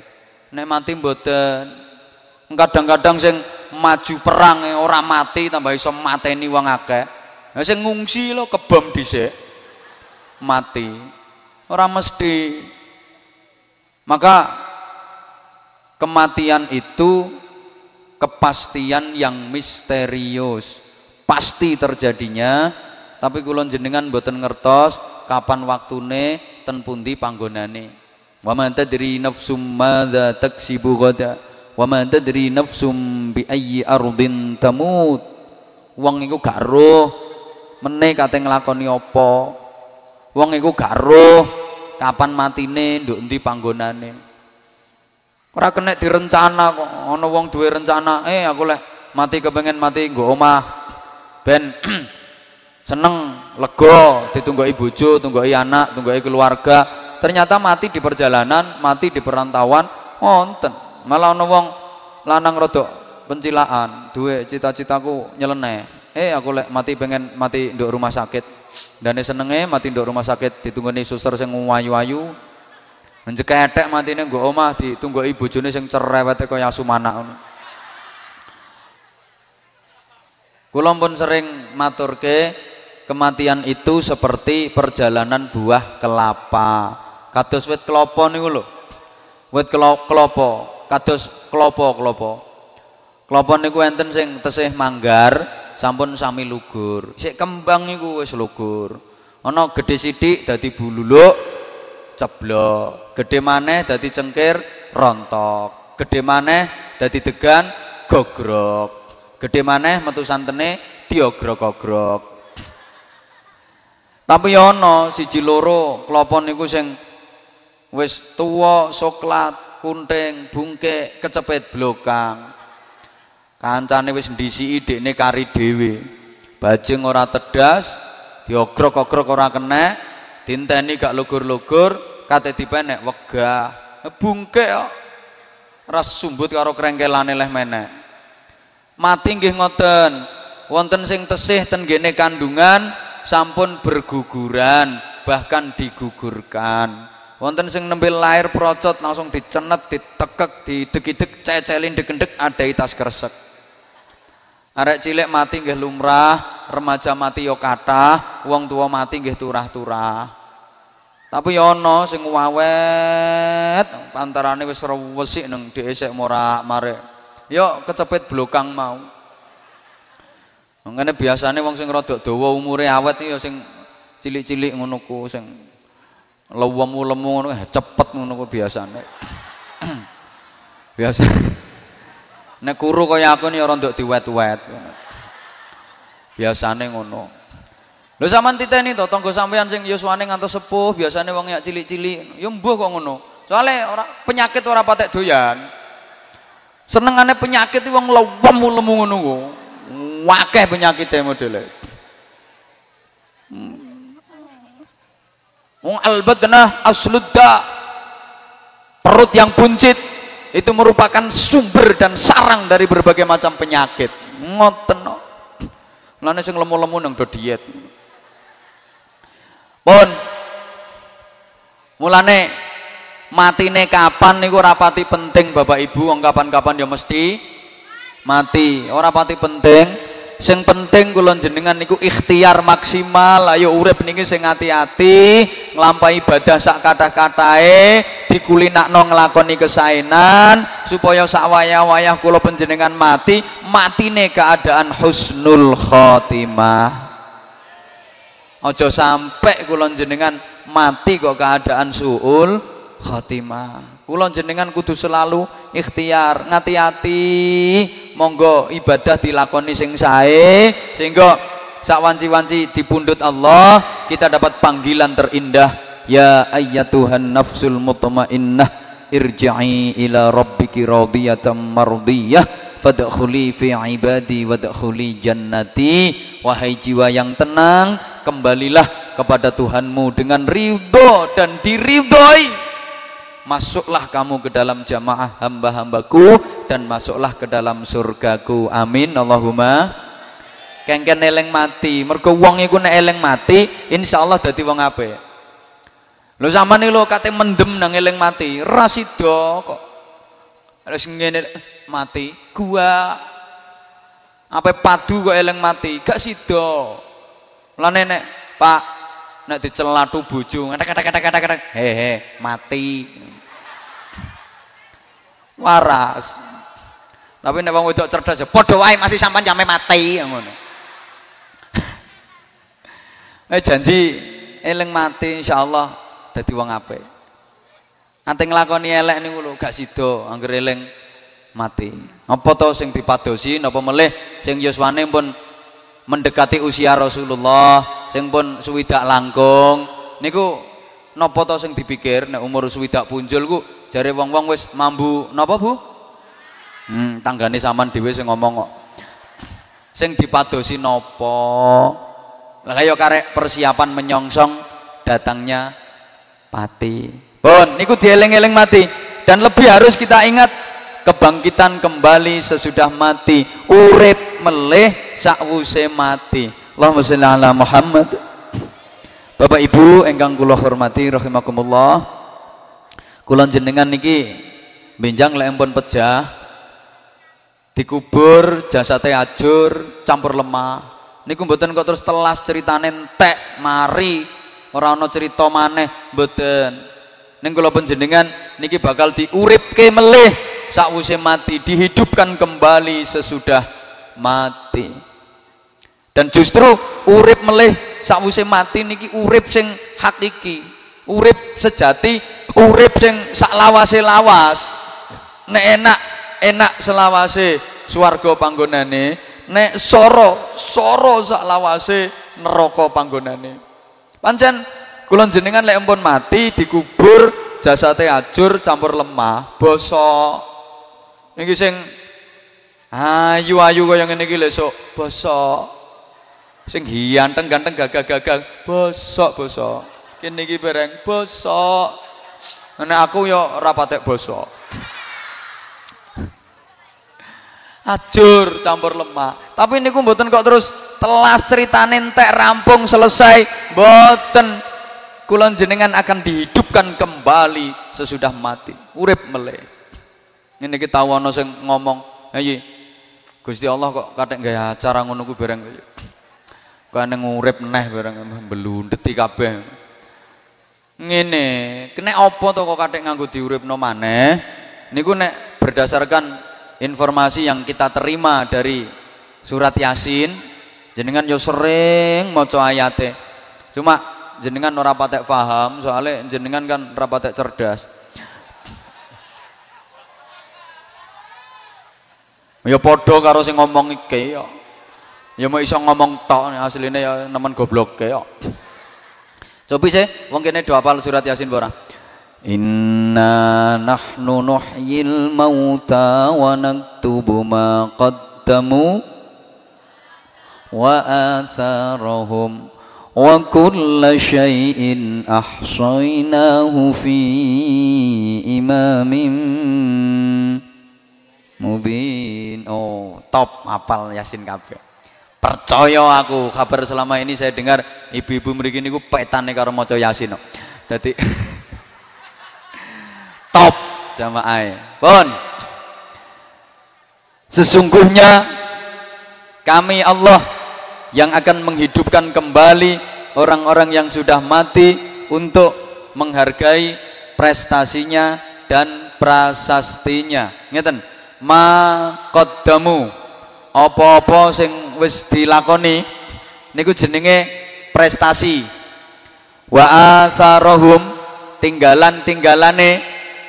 Nek mati mboten. Kadang-kadang sing maju perang ora mati tambah iso mateni wong akeh. Nah sing ngungsi lo kebom dhisik mati. Ora mesti. Maka kematian itu kepastian yang misterius. Pasti terjadinya, tapi kulon jenengan boten ngertos kapan waktune ten pundi panggonane. Wa man tadri nafsum madza taksibu wa man tadri nafsum bi ayyi ardin tamut. Wong iku gak roh meneh kate nglakoni apa? Wong iku gak roh kapan matine nduk endi panggonane? Ora kena direncana kok ana wong duwe rencana eh aku lek mati kepengen mati nggo omah. Ben seneng lega ditunggoki bojo tunggoki anak tunggoki keluarga. Ternyata mati di perjalanan mati di perantauan wonten malah ana wong lanang rodok pencilaan duwe cita-citaku nyeleneh. Eh aku lek mati pengen mati nduk rumah sakit. Dan senenge mati nduk rumah sakit ditunggoni suster sing ayu-ayu menceketek matine nggo omah ditunggu ibu bojone sing cerewete kaya asumana ngono. Kula pun sering maturke kematian itu seperti perjalanan buah kelapa. Kados wit kelapa niku lho. Wit kelapa, kados kelapa-kelapa. Kelapa niku enten sing tesih manggar, sampun sami lugur. Sik kembang iku wis lugur. Ana gedhe sithik dadi bululuk, ceblok gede maneh dadi cengkir rontok gede maneh dadi degan gogrok gede maneh metu santene diogrok-ogrok tapi ya ana siji loro klapa niku sing wis tuwa soklat kunting bungkek kecepet blokang. Kancane wis ndisiki dekne kari dhewe. Bajing ora tedas diogrok-ogrok ora kena dinteni gak lugur-lugur kate dipenek wegah. Bungkek kok. Ras sumbut karo krengkelane leh meneh mati nggih ngoten. Wonten sing tesih ten kandungan sampun berguguran bahkan digugurkan wonten sing nembe lahir procot langsung dicenet ditekek didek-dek cecelin dek-dek ada tas kresek. Arek cilik mati nggih lumrah remaja mati yo kata wong tua mati nggih turah-turah. Tapi yo ana sing wawet pantarane wis resik nang dhek sik morak-marik yo kecepet blokang mau. Makanya biasanya wong sing rada dawa umure awet ya sing cilik-cilik ngono ku sing lemu-lemu ngono eh, cepet ngono ku biasane. Biasa. Nek kuru kaya aku nih orang nduk diwet-wet. Biasane ngono. Lho sampean titeni to tangga sampean sing yuswane ngantos sepuh, biasane wong ya cilik-cilik. Ya mbuh kok ngono. Soale ora penyakit ora patek doyan. Senengane penyakit wong lemu lemu ngono ku. Wakeh penyakite modele. Hmm. Wong albadna asludda perut yang buncit itu merupakan sumber dan sarang dari berbagai macam penyakit. Ngoten. Mulane sing lemu-lemu nang do diet. Pun mulane matine kapan niku rapati penting Bapak Ibu wong kapan-kapan ya mesti mati ora pati penting sing penting kula jenengan niku ikhtiar maksimal. Ayo urip niki sing ati-ati nglampahi ibadah sak kathah-kathahe dikulinakno nglakoni kesaenan supaya sak wayah-wayah kula panjenengan mati matine keadaan husnul khotimah. Aja sampai kula jenengan mati kok keadaan suul khotimah kula jenengan kudu selalu ikhtiar ngati-ati monggo ibadah dilakoni sing sae sehingga sak wanci-wanci dipundhut Allah kita dapat panggilan terindah. Ya ayyatuhan nafsul mutmainnah irji'i ila rabbiki radiyatan mardiyah. Fadkhuli fi ibadi wadkhuli jannati. Wahai jiwa yang tenang kembalilah kepada Tuhanmu dengan ridho dan diridhoi masuklah kamu ke dalam jamaah hamba-hambaku dan masuklah ke dalam surgaku. Amin. Allahumma. Kengken eleng mati. Mergo wong iku nek eleng mati insyaallah dadi wong apik. Lho sampean lho kate mendem nang eleng mati. Ra sida kok. Wis ngene mati. Gua. Apa padu kok eleng mati. Gak sida. Lan nek Pak nek dicelatu bojo kata-kata hehe mati waras. Tapi nek wong wedok cerdas ya padha wae masih sampean sampe mati ngono. Eh janji eling mati insyaallah dadi wong apik. Ante nglakoni elek niku lho gak sida angger eling mati. Apa to sing dipadosi napa melih? Sing yuswane pun mendekati usia Rasulullah, sing pun suwidak langkung. Niku napa to sing dipikir? Nek umur suwidak punjul ku jare wong-wong wis mambu napa Bu? Hmm, tanggane sampean dhewe sing ngomong kok. Sing dipadosi napa? Lah kaya karek persiapan menyongsong datangnya pati. Pun niku dieling-eling mati dan lebih harus kita ingat kebangkitan kembali sesudah mati, urip melih sakwuse mati. Allahumma sholli ala Muhammad. Bapak Ibu engkang kula hormati rahimakumullah. Kulon jenengan niki benjang lek pun pecah dikubur jasate ajur campur lemah. Niku mboten kok terus telas ceritane entek mari. Ora ana cerita maneh mboten. Ning kula panjenengan niki bakal diuripke melih sakwise mati dihidupkan kembali sesudah mati. Dan justru urip melih sakwise mati niki urip sing hakiki urip sejati urip sing sak lawase lawas. Nek enak enak selawase swarga panggonane nek soro soro sak lawase neraka panggonane. Pancen kula jenengan lek ampun mati dikubur jasate ajur campur lemah bosok niki sing ayu-ayu kaya ngene iki lek sok. Bosok sing ganteng-ganteng gagah-gagah bosok bosok kene iki bareng bosok. Nek aku yo ora patek bosok. Ajur campur lemah tapi niku mboten kok terus telas ceritane entek rampung selesai. Mboten. Kulon jenengan akan dihidupkan kembali sesudah mati. Urip meleh ini kita wono sing ngomong ayi Gusti Allah kok kadek gaya acara ngono ku bareng? Kane ngurip neh bareng belundeti kabeh ngene kena apa to kok kadek nganggo diuripno maneh? Niku nek berdasarkan informasi yang kita terima dari surat Yasin jenengan yo sering maca ayate. Cuma jenengan ora patek paham soalnya jenengan kan ora patek cerdas. Ya padha karo sing ngomong iki ya. Ya mau iso ngomong tok asline ya nemen goblok ya coba sih wong kene do hafal surat Yasin ora? Inna nahnu nuhyil mauta wa naktubu ma qaddamu wa atharahum wa kulla syai'in ahsaynahu fi imamin mubin. Oh top apal yasin kabeh percaya aku kabar selama ini saya dengar ibu-ibu mriki niku petane karo maca yasin dadi top jamaah. Pun. Sesungguhnya kami Allah yang akan menghidupkan kembali orang-orang yang sudah mati untuk menghargai prestasinya dan prasastinya. Ngeten? Ma qaddamu? Apa-apa sing wis dilakoni niku jenenge prestasi. Wa atharahum tinggalan-tinggalane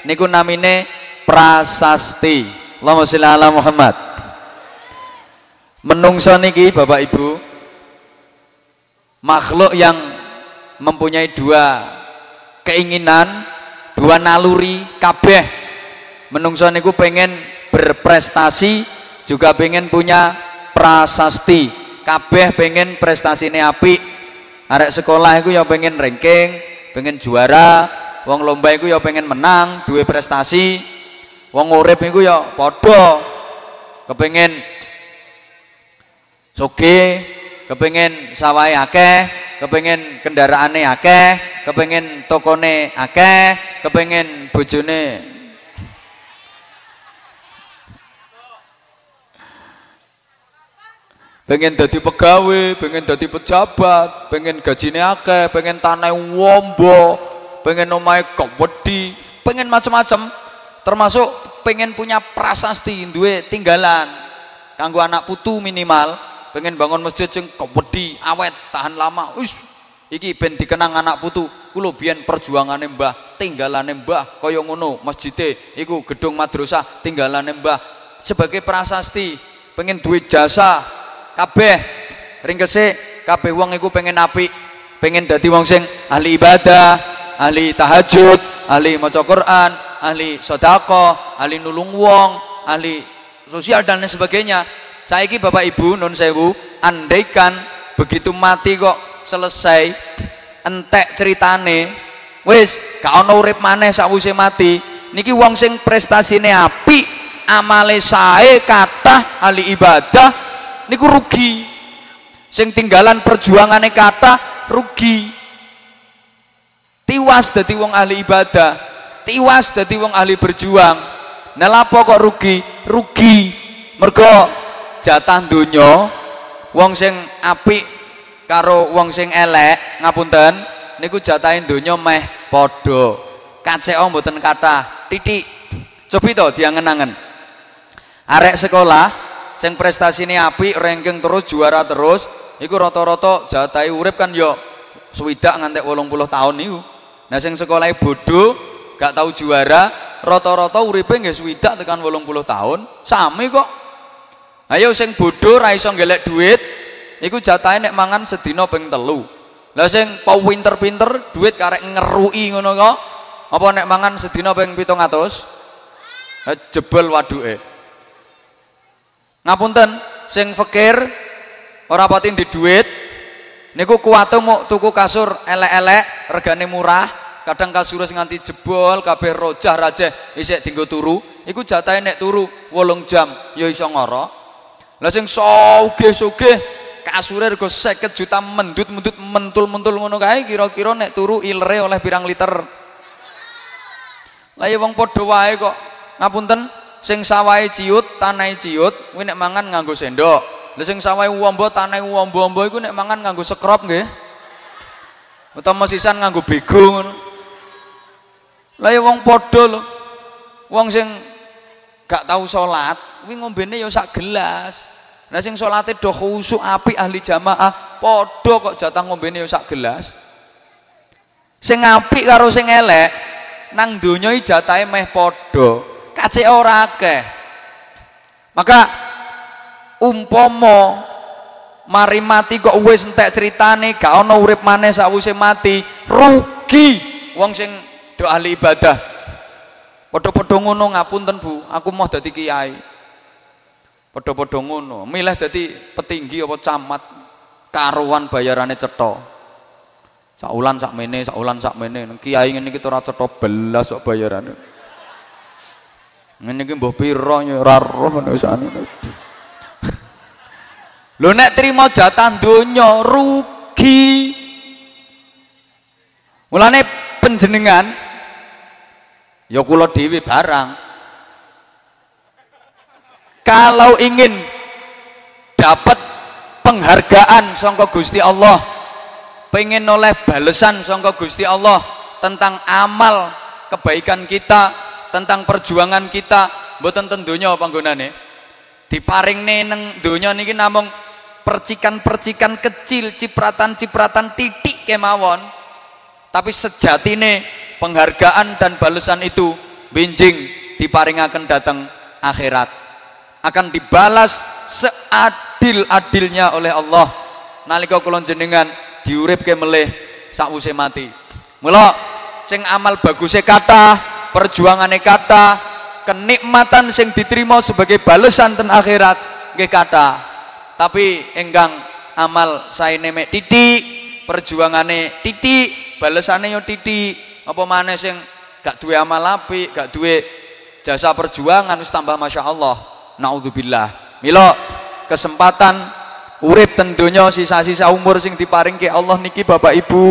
niku namine prasasti. Allahumma sholli ala Muhammad. Menungso niki Bapak Ibu makhluk yang mempunyai dua keinginan dua naluri kabeh. Menungso niku pengen berprestasi juga pengen punya prasasti. Kabeh pengen prestasi ini api arek sekolah itu ya pengen ranking pengen juara. Wong lomba iku ya pengen menang duwe prestasi. Wong urip iku ya padha. Kepengen soge kepengen sawahe akeh kepengen kendaraane akeh kepengen tokone akeh kepengen bojone pengen dadi pegawai, pengen dadi pejabat, pengen gajine akeh, pengen tanah wombo, pengen omahe wedi, pengen macam-macam termasuk pengen punya prasasti duwe tinggalan kanggo anak putu minimal. Pengen bangun masjid sing wedi, awet tahan lama. Wis iki ben dikenang anak putu. Kulo biyen perjuangane mbah tinggalane mbah kaya ngono masjide. Iku gedung madrasah tinggalane mbah. Sebagai prasasti pengen duwe jasa kabeh ringkese kabeh wong iku pengen apik pengen dadi wong sing ahli ibadah ahli tahajud, ahli maca Quran, ahli sodako, ahli nulung wong, ahli sosial dan lain sebagainya. Saya ini Bapak Ibu non sewu, andaikan begitu mati kok selesai entek ceritane, wis gak ono urip maneh sakwise mati. Niki wong sing prestasine api, amale sae kata ahli ibadah niku rugi. Sing tinggalan perjuangane kata rugi. Tiwas dadi wong ahli ibadah tiwas dadi wong ahli berjuang. Nah lapo kok rugi? Rugi. Mergo jatah donya wong sing apik karo wong sing elek ngapunten niku jatahin donya meh padha. Kacek mboten kata titik. Cobi to diangen-angen. Arek sekolah sing prestasine apik ranking terus juara terus iku rata-rata jatahi urip kan yo swidak ngantek 80 tahun niku Nah sing sekolah bodoh, gak tahu juara, rata-rata uripe nggih swidak tekan 80 tahun, sami kok. Ayo sing bodoh ra iso golek duit, iku jatahe nek mangan sedina ping telu. Lah sing pinter-pinter duit karek ngeruki ngono kok. Apa nek mangan sedina ping 700? Jebel waduke. Ngapunten, sing fakir ora pati di duit, niku kuwate mau tuku kasur elek-elek regane murah. Kadang kasur nganti jebol kabeh rojah raja isik tinggal turu. Iku jatahe nek turu wolong jam ya iso ngoro. Lah sing sugih-sugih kasure rego 50 juta mendut-mendut mentul-mentul ngono kae kira-kira nek turu ilere oleh pirang liter. Lah ya wong padha wae kok. Ngapunten sing sawahe ciut tanahe ciut kuwi nek mangan nganggo sendok Lha sing sawahe uwamba tanah uwamba-uwamba iku nek mangan nganggo sekrop nggih. Utawa sisan nganggo bego. Lah ya wong padha. Wong sing gak tahu salat, kuwi ngombene ya sak gelas. Nah sing salate do khusuk apik ahli jamaah, padha kok jatah ngombene ya sak gelas. Sing apik karo sing elek nang donya iki jatahe meh padha. Kacek ora akeh. Maka umpomo mari mati kok wis entek ceritane gak ana urip maneh sakwise mati rugi wong sing do ahli ibadah. Padha-padha ngono ngapunten Bu. Aku mau dadi kiai. Padha-padha ngono. Milih dadi petinggi apa camat karuan bayarane cetha. Sak ulan sak mene. Kiai ngene iki ora cetha belas kok bayarane ngene iki mbah pira ora roh Lho nek trimo jatah donya rugi. Mulane penjenengan ya kula dhewe barang. Kalau ingin dapat penghargaan sangka Gusti Allah, pengen oleh balesan sangka Gusti Allah tentang amal kebaikan kita, tentang perjuangan kita, mboten ten donya panggonane. Diparingne neng donya niki namung percikan-percikan kecil, cipratan-cipratan titik kemawon. Tapi sejatine penghargaan dan balasan itu benjing diparingaken datang akhirat. Akan dibalas seadil-adilnya oleh Allah. Nalika kula jenengan diuripke melih sakwise mati. Mula sing amal bagusnya kata, perjuangane kata, kenikmatan sing diterima sebagai balasan ten akhirat nggih kata. Tapi enggang amal saya nemek titik perjuangane titik balesane yo titik. Apa mana sing gak duwe amal api gak duwe jasa perjuangan wis tambah masya Allah naudzubillah milo kesempatan urip tentunya sisa-sisa umur sing diparing ke Allah niki Bapak Ibu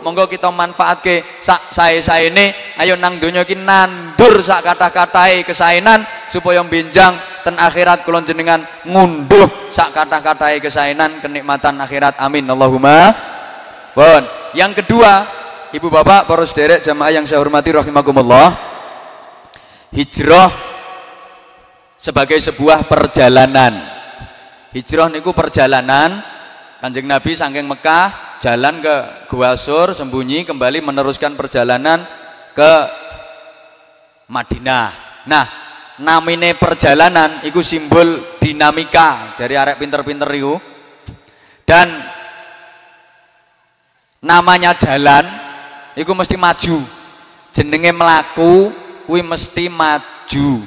monggo kita manfaat ke sak saya ini ayo nang donya iki nandur sak kata-katai kesainan supaya benjang ten akhirat. Kulon jenengan ngunduh sak kata-katai kesainan kenikmatan akhirat. Amin. Allahumma. Bon. Yang kedua ibu bapak para sederek jamaah yang saya hormati rahimakumullah. Hijrah sebagai sebuah perjalanan. Hijrah niku perjalanan kanjeng nabi sangking Mekah jalan ke Gua Sur sembunyi kembali meneruskan perjalanan ke Madinah. Nah namine perjalanan itu simbol dinamika. Dari arek pinter-pinter itu dan namanya jalan itu mesti maju. Jenenge melaku kui mesti maju.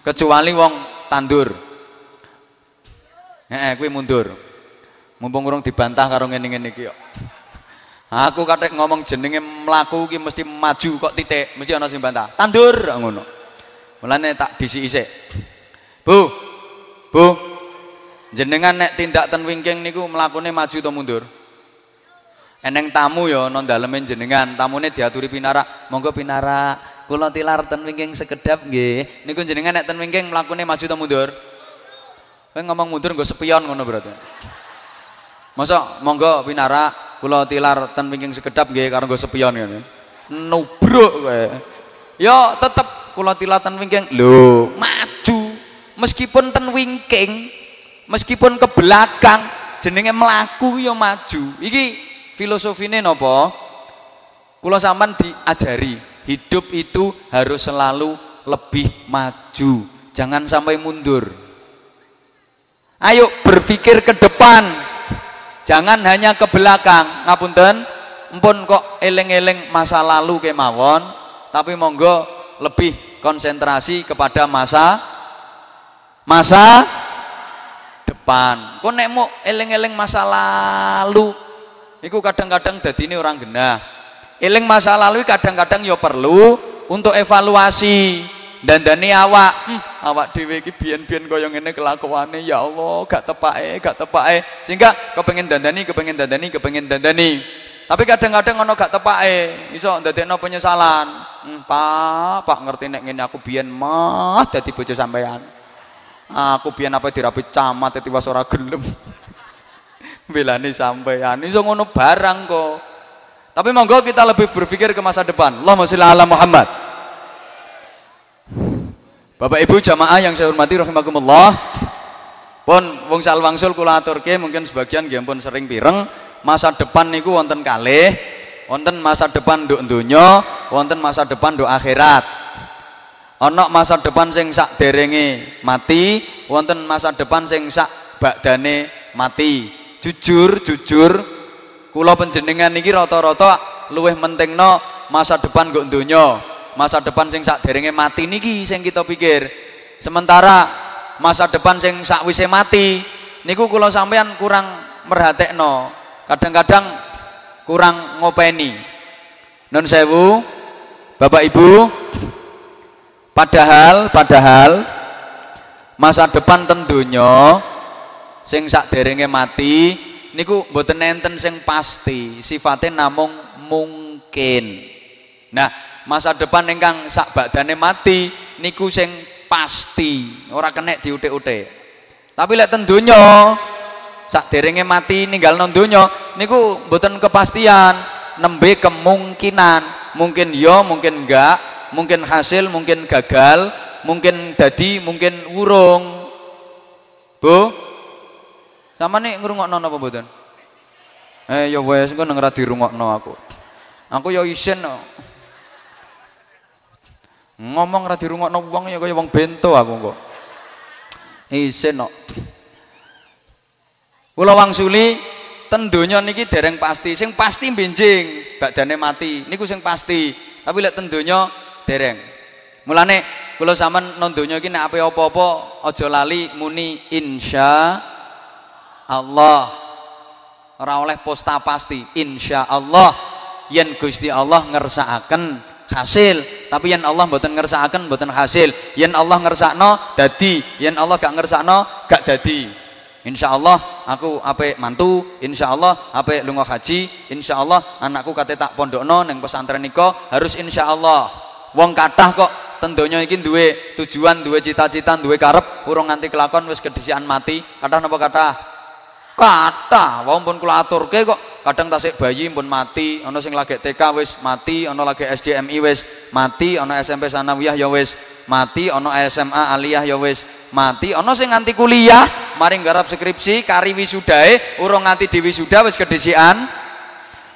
Kecuali wong tandur. Eh kui mundur mumpung urung dibantah karo ngene-ngene iki aku katek ngomong jenenge melaku ki mesti maju kok titik mesti ana sing bantah tandur ngono Mulane tak bisi isik. Bu. Bu. Jenengan nek tindak ten wingking niku mlakune maju atau mundur? Eneng tamu ya non daleme jenengan, tamune diaturi pinarak, monggo pinarak, kula tilar ten wingking sekedap nggih. Niku jenengan nek ten wingking mlakune maju atau mundur? Kowe ngomong mundur nggo sepion ngono berarti. Masa monggo pinarak, kula tilar ten wingking sekedap nggih karo nggo sepion ngene. Nubruk kowe. Ya tetep kula tilatan wingking lho maju. Meskipun ten wingking meskipun ke belakang jenenge melaku ya maju. Iki filosofine napa? Kula sampean diajari hidup itu harus selalu lebih maju. Jangan sampai mundur. Ayo berpikir ke depan jangan hanya ke belakang. Ngapunten? Empun kok eleng-eleng masa lalu kemawon. Tapi monggo lebih konsentrasi kepada masa masa depan. Kok nek mau eleng-eleng masa lalu itu kadang-kadang ini orang genah. Eling masa lalu kadang-kadang ya perlu untuk evaluasi dan dani awak. Hmm, awak dewi iki biyen-biyen kaya ngene kelakuane. Ya Allah gak tepake gak tepake sehingga kepengen dandani kepengen dandani kepengen dandani. Tapi kadang-kadang ono gak tepake iso ndadekno penyesalan. Hmm, pak pak ngerti nek ngene aku biyen mah dadi bojo sampean aku biyen apa dirapi camat tiwas ora gelem. Belani sampean iso ngono barang kok. Tapi monggo kita lebih berpikir ke masa depan. Allahumma sholli ala Muhammad Bapak Ibu jamaah yang saya hormati rahimakumullah. Pun wong salwangsul kula aturke mungkin sebagian nggih pun sering pireng. Masa depan niku wonten kalih wonten masa depan nduk donya wonten masa depan nduk akhirat. Ana masa depan sing sak derenge mati wonten masa depan sing sak bakdane mati. Jujur jujur kula panjenengan niki rata-rata luwih mentingno masa depan nggo donya masa depan sing sak derenge mati niki sing kita pikir. Sementara masa depan sing sakwise mati niku kula sampean kurang merhatekno. Kadang-kadang kurang ngopeni. Non sewu bapak ibu padahal padahal masa depan tentunya sing sak derenge mati niku mboten enten sing pasti sifatnya namung mungkin. Nah masa depan ingkang sak badane mati niku sing pasti. Ora kena diutik-utik. Tapi lek tentunya sak derenge mati ninggal non donya niku mboten kepastian. Nembe kemungkinan. Mungkin yo mungkin enggak. Mungkin hasil mungkin gagal. Mungkin dadi mungkin wurung Bu? Sama nih ngrungokno apa mboten? Eh ya wes engko nang ra dirungokno aku. Aku ya isin no. Ngomong ra dirungokno wong ya kaya wong bento aku kok isin no. Kula wangsuli ten donya niki dereng pasti. Sing pasti benjing badane mati. Niku sing pasti. Tapi lek ten donya dereng. Mulane kula sampean nang donya iki nek ape apa-apa aja lali muni insya Allah. Ora oleh posta pasti. Insya Allah yen Gusti Allah ngersakaken hasil. Tapi yen Allah mboten ngersakaken mboten hasil. Yen Allah ngersakno dadi. Yen Allah gak ngersakno gak dadi. Insya Allah aku ape mantu, insya Allah ape lunga haji, insya Allah anakku kate tak pondokno neng pesantren niko harus insya Allah. Wong kathah kok tentunya iki duwe tujuan, duwe cita-cita, duwe karep, urung nganti kelakon wis kedisian mati. Kathah napa kathah? Kathah. Wong pun kula aturke kok kadang tasik bayi pun mati, ana sing lagi TK wis mati, ana lagi SDMI wis mati, ana SMP sanawiyah ya wis mati, ana SMA aliyah ya wis mati ana sing nganti kuliah maring garap skripsi kari wisudae urung nganti diwisuda wis kedisian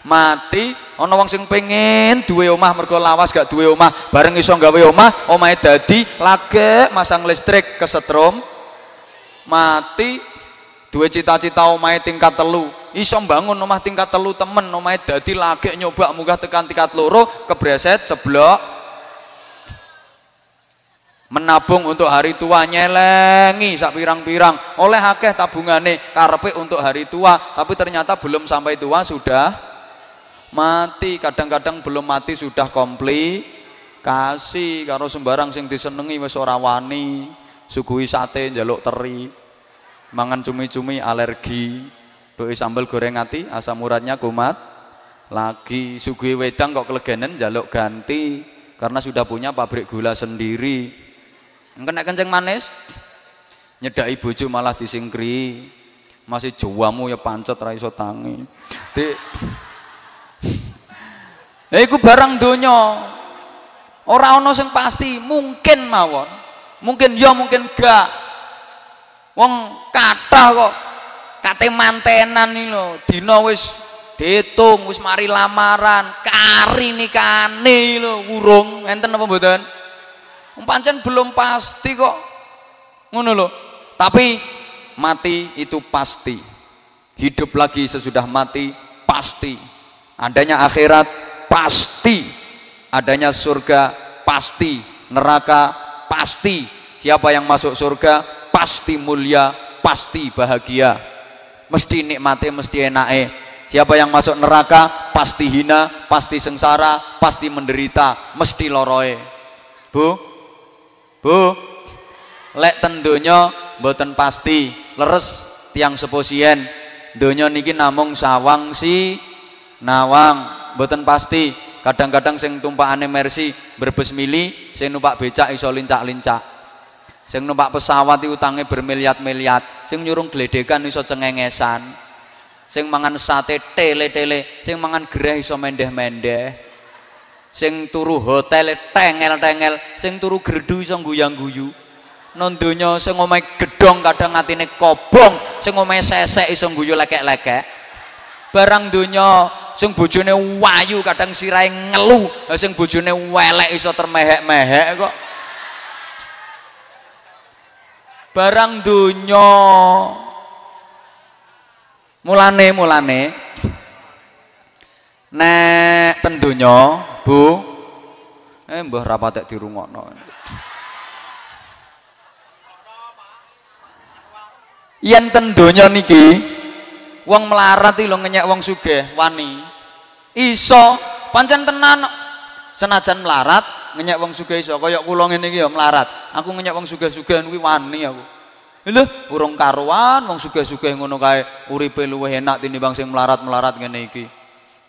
mati ana wong sing pengen duwe omah mergo lawas gak duwe omah bareng iso gawe omah omahe dadi lage masang listrik kesetrum mati duwe cita-cita omahe tingkat telu. Iso bangun omah tingkat telu temen omahe dadi lage nyoba munggah tekan tingkat loro kebreset ceblok menabung untuk hari tua nyelengi sak pirang-pirang. Oleh akeh tabungane karpe untuk hari tua tapi ternyata belum sampai tua sudah mati. Kadang-kadang belum mati sudah komplikasi. Karo sembarang sing disenengi wis ora wani suguhi sate njaluk teri mangan cumi-cumi alergi doi sambal goreng ati asam uratnya kumat lagi suguhi wedang kok kelegenen njaluk ganti karena sudah punya pabrik gula sendiri Kena kenceng manis, nyedai bojo malah disingkri. Masih jawamu ya pancet ra iso tangi. Di Ya iku barang donya. Ora ana sing pasti, mungkin mawon. Mungkin ya, mungkin gak. Wong kathah kok. Kate mantenan iki lho, dina wis ditung wis mari lamaran. Kari nikane lho urung enten apa mboten? Pancen belum pasti kok. Ngono lho. Tapi mati itu pasti. Hidup lagi sesudah mati pasti. Adanya akhirat pasti. Adanya surga pasti. Neraka pasti. Siapa yang masuk surga pasti mulia pasti bahagia. Mesti nikmati mesti enake. Siapa yang masuk neraka pasti hina pasti sengsara pasti menderita mesti loroe. Bu? Bu? Lek tendonya mboten pasti leres tiang seposien donya niki namung sawang si nawang mboten pasti. Kadang-kadang sing tumpakane mercy berbes mili sing numpak becak iso lincak-lincak sing numpak pesawat itu utangnya bermiliat-miliat. Sing nyurung gledekan iso cengengesan. Sing mangan sate tele-tele. Sing mangan gereh iso mendeh-mendeh. Sing turu hotel tengel-tengel. Sing turu gerdu iso guyang-guyu. Nondonya sing omahe gedong kadang atine kobong. Sing omahe sesek iso guyu lekek-lekek. Barang donya sing bojone wayu kadang sirahe ngelu. Sing bojone welek iso termehek-mehek kok barang donya mulane mulane. Nek ten donya Bu. Eh mbah rapatek dirungokno. Yen niki wong melarat iki lho wong sugih wani. Iso pancen tenan senajan melarat ngenyek wong sugih iso. Kaya kula ngene iki ya melarat. Aku ngenyek wong sugih-sugih kuwi wani aku. Lho urung karuan wong sugih-sugih ngono kae uripe luwih enak tinimbang sing melarat-melarat ngene iki.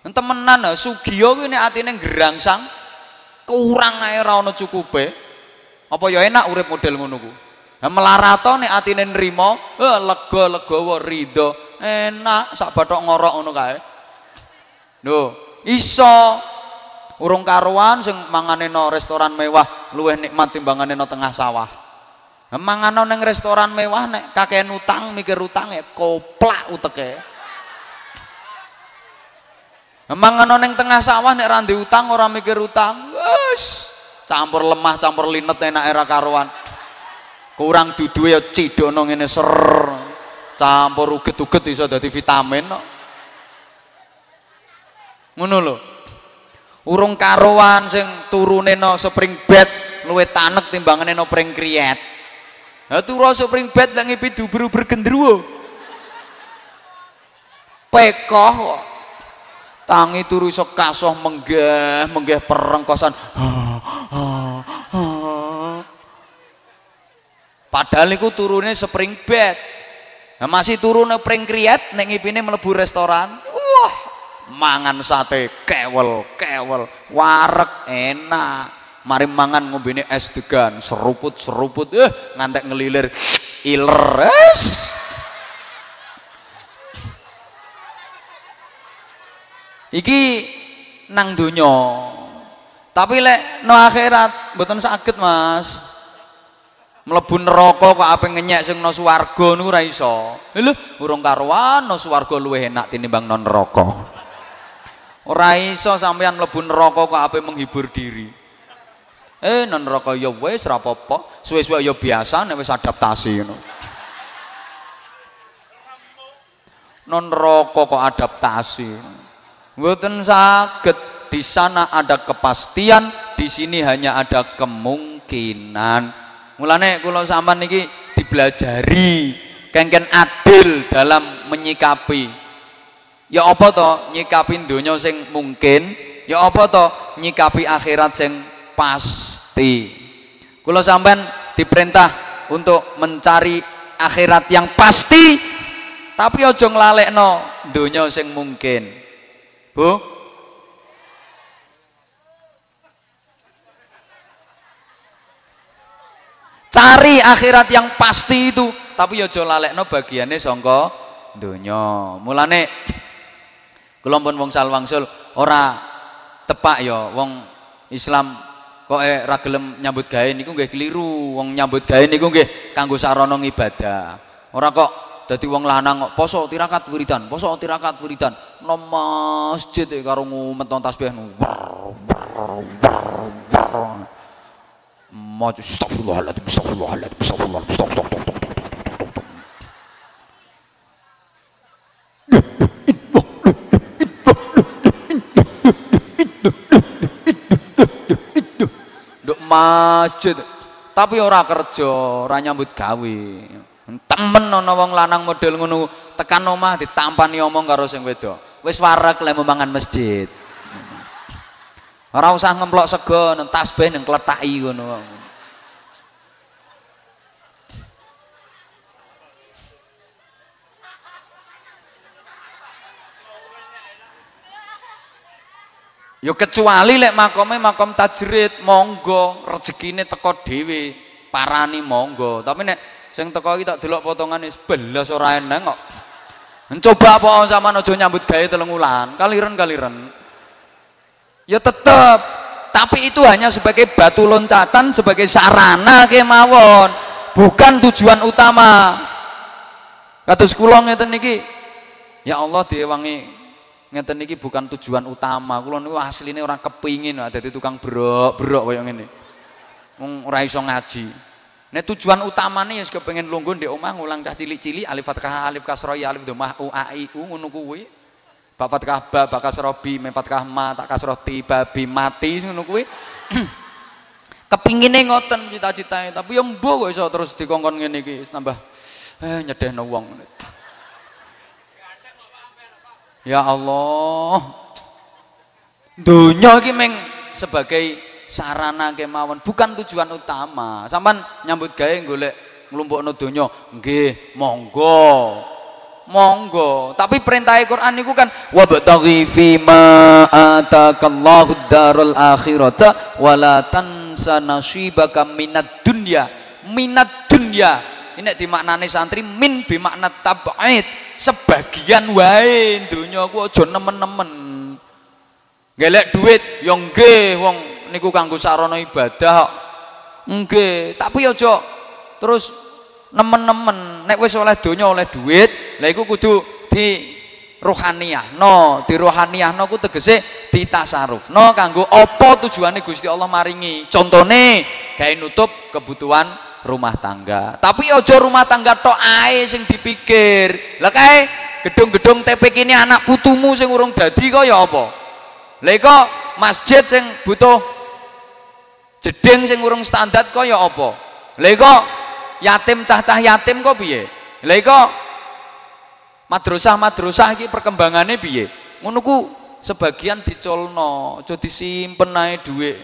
Temenan lho sugiya kuwi nek atine gerangsang kurang ae ra ono cukupe. Apa ya enak urip model ngono kuwi melarato nek atine nrimo lega legawa ridho. Enak sak bathok ngorok ngono kae. Lho iso urung karuan sing mangane no restoran mewah luwih nikmat timbangane no tengah sawah. Mangano ning restoran mewah nek kakean utang mikir utang ya koplak uteke. Mangano ning tengah sawah nek randi utang ora mikir utang wis campur lemah campur linet enak era karuan. Kurang dudu ya cidono ngene ser. Campur uget-uget iso dadi vitamin no. ngono urung karuan sing turune no spring bed luwe tanek timbangane no pring kriet ha turu spring bed lek ngipi duber-uber pekoh tangi turu iso kasoh menggeh menggeh perengkosan Padahal niku turune spring bed. Nah, masih turun spring kriet nek ngipine mlebu restoran. Mangan sate kewel, kewel, warek enak. Mari mangan ngombene es degan, seruput-seruput eh ngantek ngelilir iler. Es. Iki nang donya. Tapi lek no akhirat mboten saged, Mas mlebu neraka kok ape ngenyek sing no swarga niku ora iso. Lho, urung karuan no swarga luwih enak tinimbang non neraka. Ora iso sampean mlebu neraka kok ape menghibur diri. Eh non neraka ya wis ora apa-apa, suwe-suwe ya biasa nek wis adaptasi ngono. Non neraka kok adaptasi. Mboten saged di sana ada kepastian, di sini hanya ada kemungkinan. Mulane kula sampean niki dibelajari kengken adil dalam menyikapi. Ya apa to nyikapi donya sing mungkin, ya apa to nyikapi akhirat sing pasti. Kula sampean diperintah untuk mencari akhirat yang pasti, tapi aja nglalekno donya sing mungkin. Bu, Cari akhirat yang pasti itu, tapi aja lalekno bagiane sangka donya. Mulane kula pun wong salwangsul ora tepak ya wong Islam kok eh, ra gelem nyambut gawe niku nggih keliru. Wong nyambut gawe niku nggih kanggo sarana ibadah. Ora kok dadi wong lanang poso tirakat wiridan poso tirakat wiridan nang masjid e karo ngumet tasbih maju astagfirullahaladzim astagfirullahaladzim astagfirullahaladzim astagfirullahaladzim masjid tapi ora kerja, ora nyambut gawe. Temen ana wong lanang model ngono tekan omah ditampani omong karo sing wedok. Wis wareg lek mangan masjid. Ora usah ngemplok sego nang tasbih nang kletaki ngono. Ya kecuali lek makome makom tajrid, monggo rezekine teko dhewe, parani monggo. Tapi nek sing teko iki tak delok potongane belas ora eneng kok. Mencoba apa sama aja nyambut gawe telung wulan, kaliren-kaliren. Ya tetep, tapi itu hanya sebagai batu loncatan, sebagai sarana kemawon, bukan tujuan utama. Kados kula ngeten niki, ya Allah diwangi ngeten niki bukan tujuan utama. Kula niku asline orang kepingin dadi tukang berok-berok kaya ngene. Wong ora iso ngaji. Nek tujuan utamane ya kepengin lungguh ndek omah ngulang cah cilik-cilik alif fathah alif kasra ya alif dhammah u a i u ngono kuwi. Ba fathah ba ba kasra bi mem fathah ma tak kasra ti ba bi mati ngono kuwi. Kepingine ngoten cita-citae, tapi ya mbuh kok iso terus dikongkon ngene iki nambah eh nyedehno wong. Ya Allah. Dunia iki meng sebagai sarana kemawon, bukan tujuan utama. Sampan nyambut gawe golek nglumpukno donya, nggih, monggo. Monggo. Tapi perintah Quran niku kan wabtaghi fi ma atakallahu darul akhirata wala tansa nasibaka minad dunya. Minad dunya. Ini dimaknani santri min bimakna tab'id sebagian wae dunia ku aja nemen-nemen. Gelek duit yo ya nggih wong niku kanggo sarana ibadah nggih tapi aja terus nemen-nemen. Nek wis oleh donya oleh duit lha iku kudu di rohaniyah no di rohaniyah no ku tegese no kanggo apa tujuane Gusti Allah maringi. Contone gawe nutup kebutuhan rumah tangga. Tapi ojo rumah tangga tok ae sing dipikir. Lah kae gedung-gedung TPK ini anak putumu sing urung dadi kok ya apa? Kok masjid sing butuh jeding sing urung standar kok ya apa? Kok yatim cah-cah yatim kok piye? Lah kok madrasah-madrasah iki perkembangannya piye? Ngono ku sebagian dicolno, aja disimpen ae dhuwit.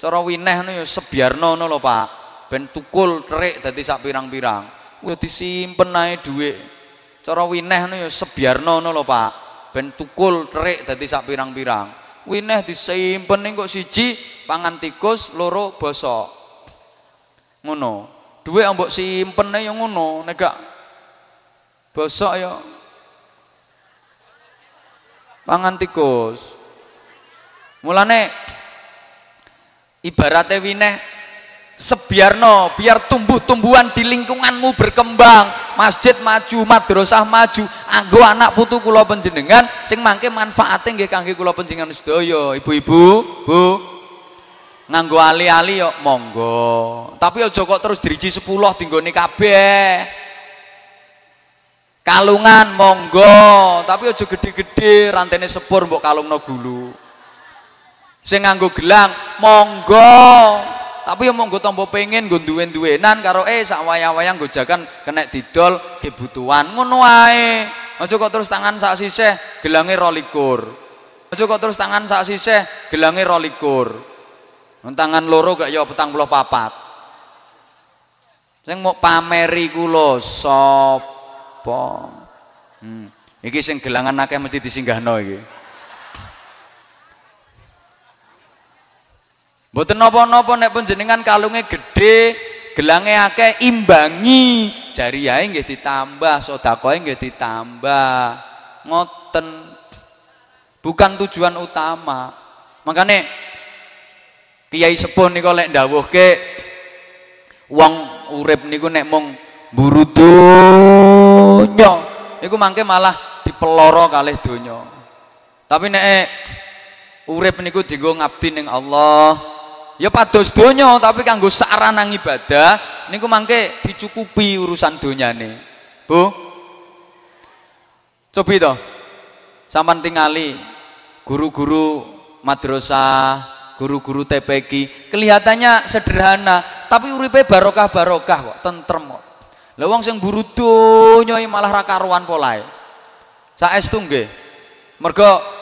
Cara wineh ya sebiarno ngono lho, Pak ben tukul terik dadi sak pirang-pirang. Udah disimpen ae dhuwit. Cara wineh ngono ya sebiarno ngono lho Pak. Ben tukul terik dadi sak pirang-pirang. Wineh disimpen ning kok siji pangan tikus loro bosok ngono. Dhuwit ambok simpen ya ngono. Nek gak bosok ya pangan tikus. Mulane ibaratnya wineh sebiarno biar tumbuh-tumbuhan di lingkunganmu berkembang. Masjid maju madrasah maju. Anggo anak putu kula panjenengan sing mangke manfaate nggih kangge kula panjenengan sedaya. Ibu-ibu Bu. Nganggo ali-ali yo monggo. Tapi aja kok terus driji 10 dinggone kabeh. Kalungan monggo. Tapi aja gede-gede rantene sepur mbok kalungno gulu. Sing nganggo gelang monggo tapi yang monggo tombo pengen nggo duwen-duwenan karo eh sak wayang-wayang nggo jagan kena didol kebutuhan. Ngono wae aja kok terus tangan sak sisih gelange 22 aja kok terus tangan sak sisih gelange 22 tangan loro gak ya petang puluh papat. Sing mau pameri kula sapa? Hmm. iki sing gelangan akeh mesti disinggahno iki Mboten napa-napa nek panjenengan kalunge gede, gelange akeh imbangi, jariyahe nggih ditambah, sedekahe nggih ditambah. Ngoten. Bukan tujuan utama. Makane Kiai Sepuh niku lek ndawuhke wong urip niku nek mung buru donya iku mangke malah dipeloro kalih donya tapi nek urip niku dienggo ngabdi ning Allah ya pados donya tapi kanggo sarana ibadah niku mangke dicukupi urusan donyane. Bu? Cobi to sampean tingali guru-guru madrasah guru-guru TPQ kelihatannya sederhana tapi uripe barokah-barokah kok tentrem kok. Lha wong sing buru donya malah ra karuan polahe saestu nggih? Mergo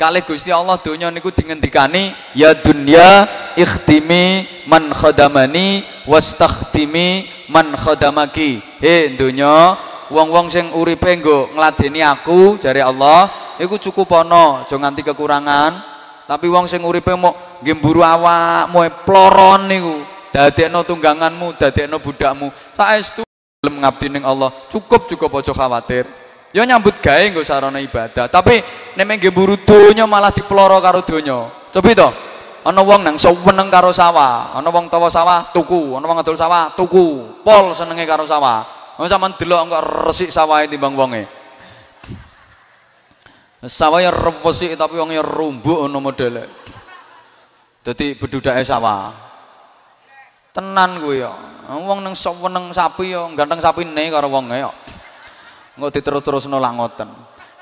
kali Gusti Allah donya niku dingendikani ya dunya ikhtimi man khadamani wastakhtimi man khadamaki. He donya wong-wong sing uripe nggo ngladeni aku jare Allah iku cukup ana aja nganti kekurangan. Tapi wong sing uripe mau nggih mburu awakmu ploron niku. Dadekno tungganganmu dadekno budakmu. Saestu gelem ngabdi ning Allah. Cukup cukup aja khawatir ya nyambut gawe nggo sarana ibadah tapi nek nggih mburu donya malah diploro karo donya coba to ana wong nang seneng karo sawah ana wong tawa sawah tuku ana wong ngedol sawah tuku pol senenge karo sawah wong sampean delok engko resik sawahe timbang wonge Sawah yang revesi tapi yang rumbuk ono modele. Dadi bedudake sawah. Tenan kuwi ya. Wong nang seneng sapi ya, ganteng sapine karo wonge ya. Engko diterus-terusno lak ngoten.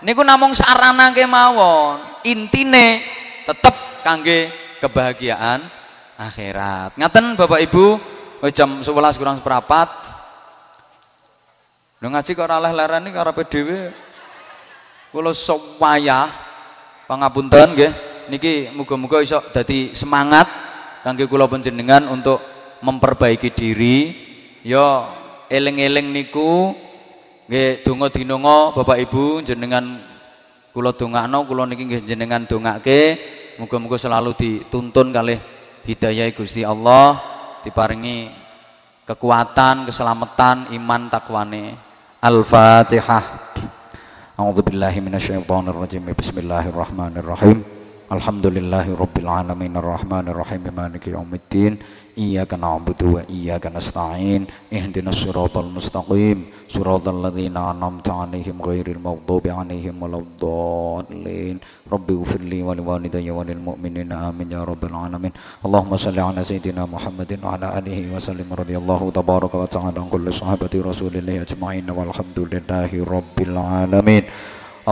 Niku namung sarana kemawon. Intine tetep kangge kebahagiaan akhirat. Ngaten Bapak Ibu, jam 11 kurang seperempat. Lho ngaji kok ora leh-lereni karo dhewe kula sewaya pangapunten nggih niki muga-muga iso dadi semangat kangge kula panjenengan untuk memperbaiki diri ya eling-eling niku Nggih, donga dinongo Bapak Ibu jenengan kula dongakno, kula niki nggih jenengan dongake. Muga-muga selalu dituntun kali hidayah Gusti Allah, diparingi kekuatan, keselamatan, iman, takwane. Al-Fatihah. A'udzubillahi minasyaitonirrajim. Bismillahirrahmanirrahim. Alhamdulillahi Rabbil Ar-Rahman Ar-Rahim Maliki Yawmiddin Iyaka na'budu wa iyaka nasta'in Ihdinas siratal mustaqim Suratul ladzina an'amta 'alaihim ghairil maghdubi 'alaihim waladdallin Rabbi ighfirli wa liwalidayya wa lil mu'minina amin ya rabbil alamin. Allahumma salli ala sayyidina Muhammadin wa ala alihi wa sallim radhiyallahu tabaraka wa ta'ala an kulli sahabati Rasulillah ajma'in walhamdulillahi rabbil alamin.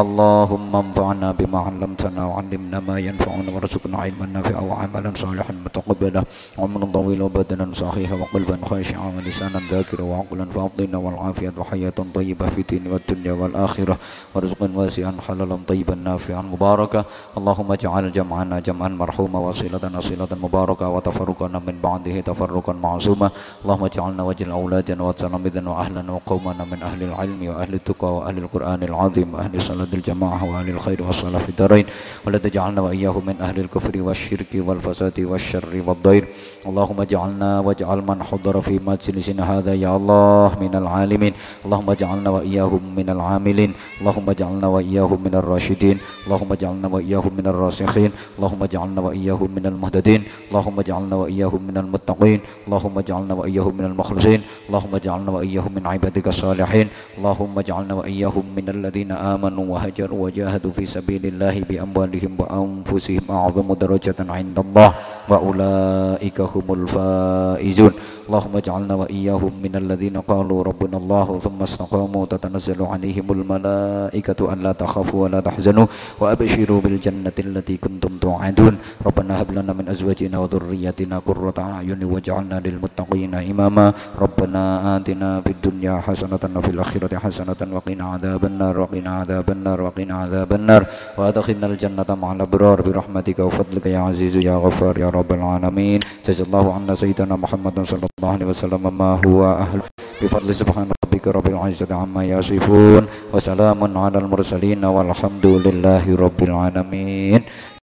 اللهم انفعنا بما علمتنا وعلمنا ما ينفعنا وارزقنا علما نافعا وعملا صالحا متقبلا وعمرا طويلا وبدنا صحيحا وقلبا خاشعا ولسانا ذاكرا وعقلا فاضلنا والعافية وحياة طيبة في الدين والدنيا والآخرة ورزقا واسعا حلالا طيبا نافعا مباركا اللهم اجعل جمعنا جمعا مرحوما وصلتنا صلة مباركة وتفرقنا من بعده تفرقا معصوما اللهم اجعلنا وجل أولادنا وتلامذنا وأهلنا وقومنا من أهل العلم وأهل التقى وأهل القرآن العظيم وأهل الصلاة أهل الجماعة وأهل الخير والصلاة في الدارين ولا تجعلنا وإياهم من أهل الكفر والشرك والفساد والشر والضير. اللهم اجعلنا واجعل من حضر في مجلسنا هذا يا الله من العالمين. اللهم اجعلنا وإياهم من العاملين. اللهم اجعلنا وإياهم من الراشدين. اللهم اجعلنا وإياهم من الراسخين. اللهم اجعلنا وإياهم من المهتدين اللهم اجعلنا وإياهم من المتقين. اللهم اجعلنا وإياهم من المخلصين. اللهم اجعلنا وإياهم من عبادك الصالحين. اللهم اجعلنا وإياهم من الذين آمنوا وهجروا وجاهدوا في سبيل الله بأموالهم وأنفسهم أعظم درجة عند الله وأولئك هم الفائزون. اللهم اجعلنا وإياهم من الذين قالوا ربنا الله ثم استقاموا تتنزل عليهم الملائكة أن لا تخافوا ولا تحزنوا وأبشروا بالجنة التي كنتم توعدون. ربنا هب لنا من أزواجنا وذرياتنا قرة أعين واجعلنا للمتقين إماما. ربنا آتنا في الدنيا حسنة وفي الآخرة حسنة وقنا عذاب النار. وقنا عذاب النار وقنا عذاب النار وأدخلنا الجنة مع الأبرار برحمتك وفضلك يا عزيز يا غفار يا رب العالمين جزا الله عنا سيدنا محمد صلى الله عليه وسلم ما هو أهل بفضل سبحان ربك رب العزة عما يصفون وسلام على المرسلين والحمد لله رب العالمين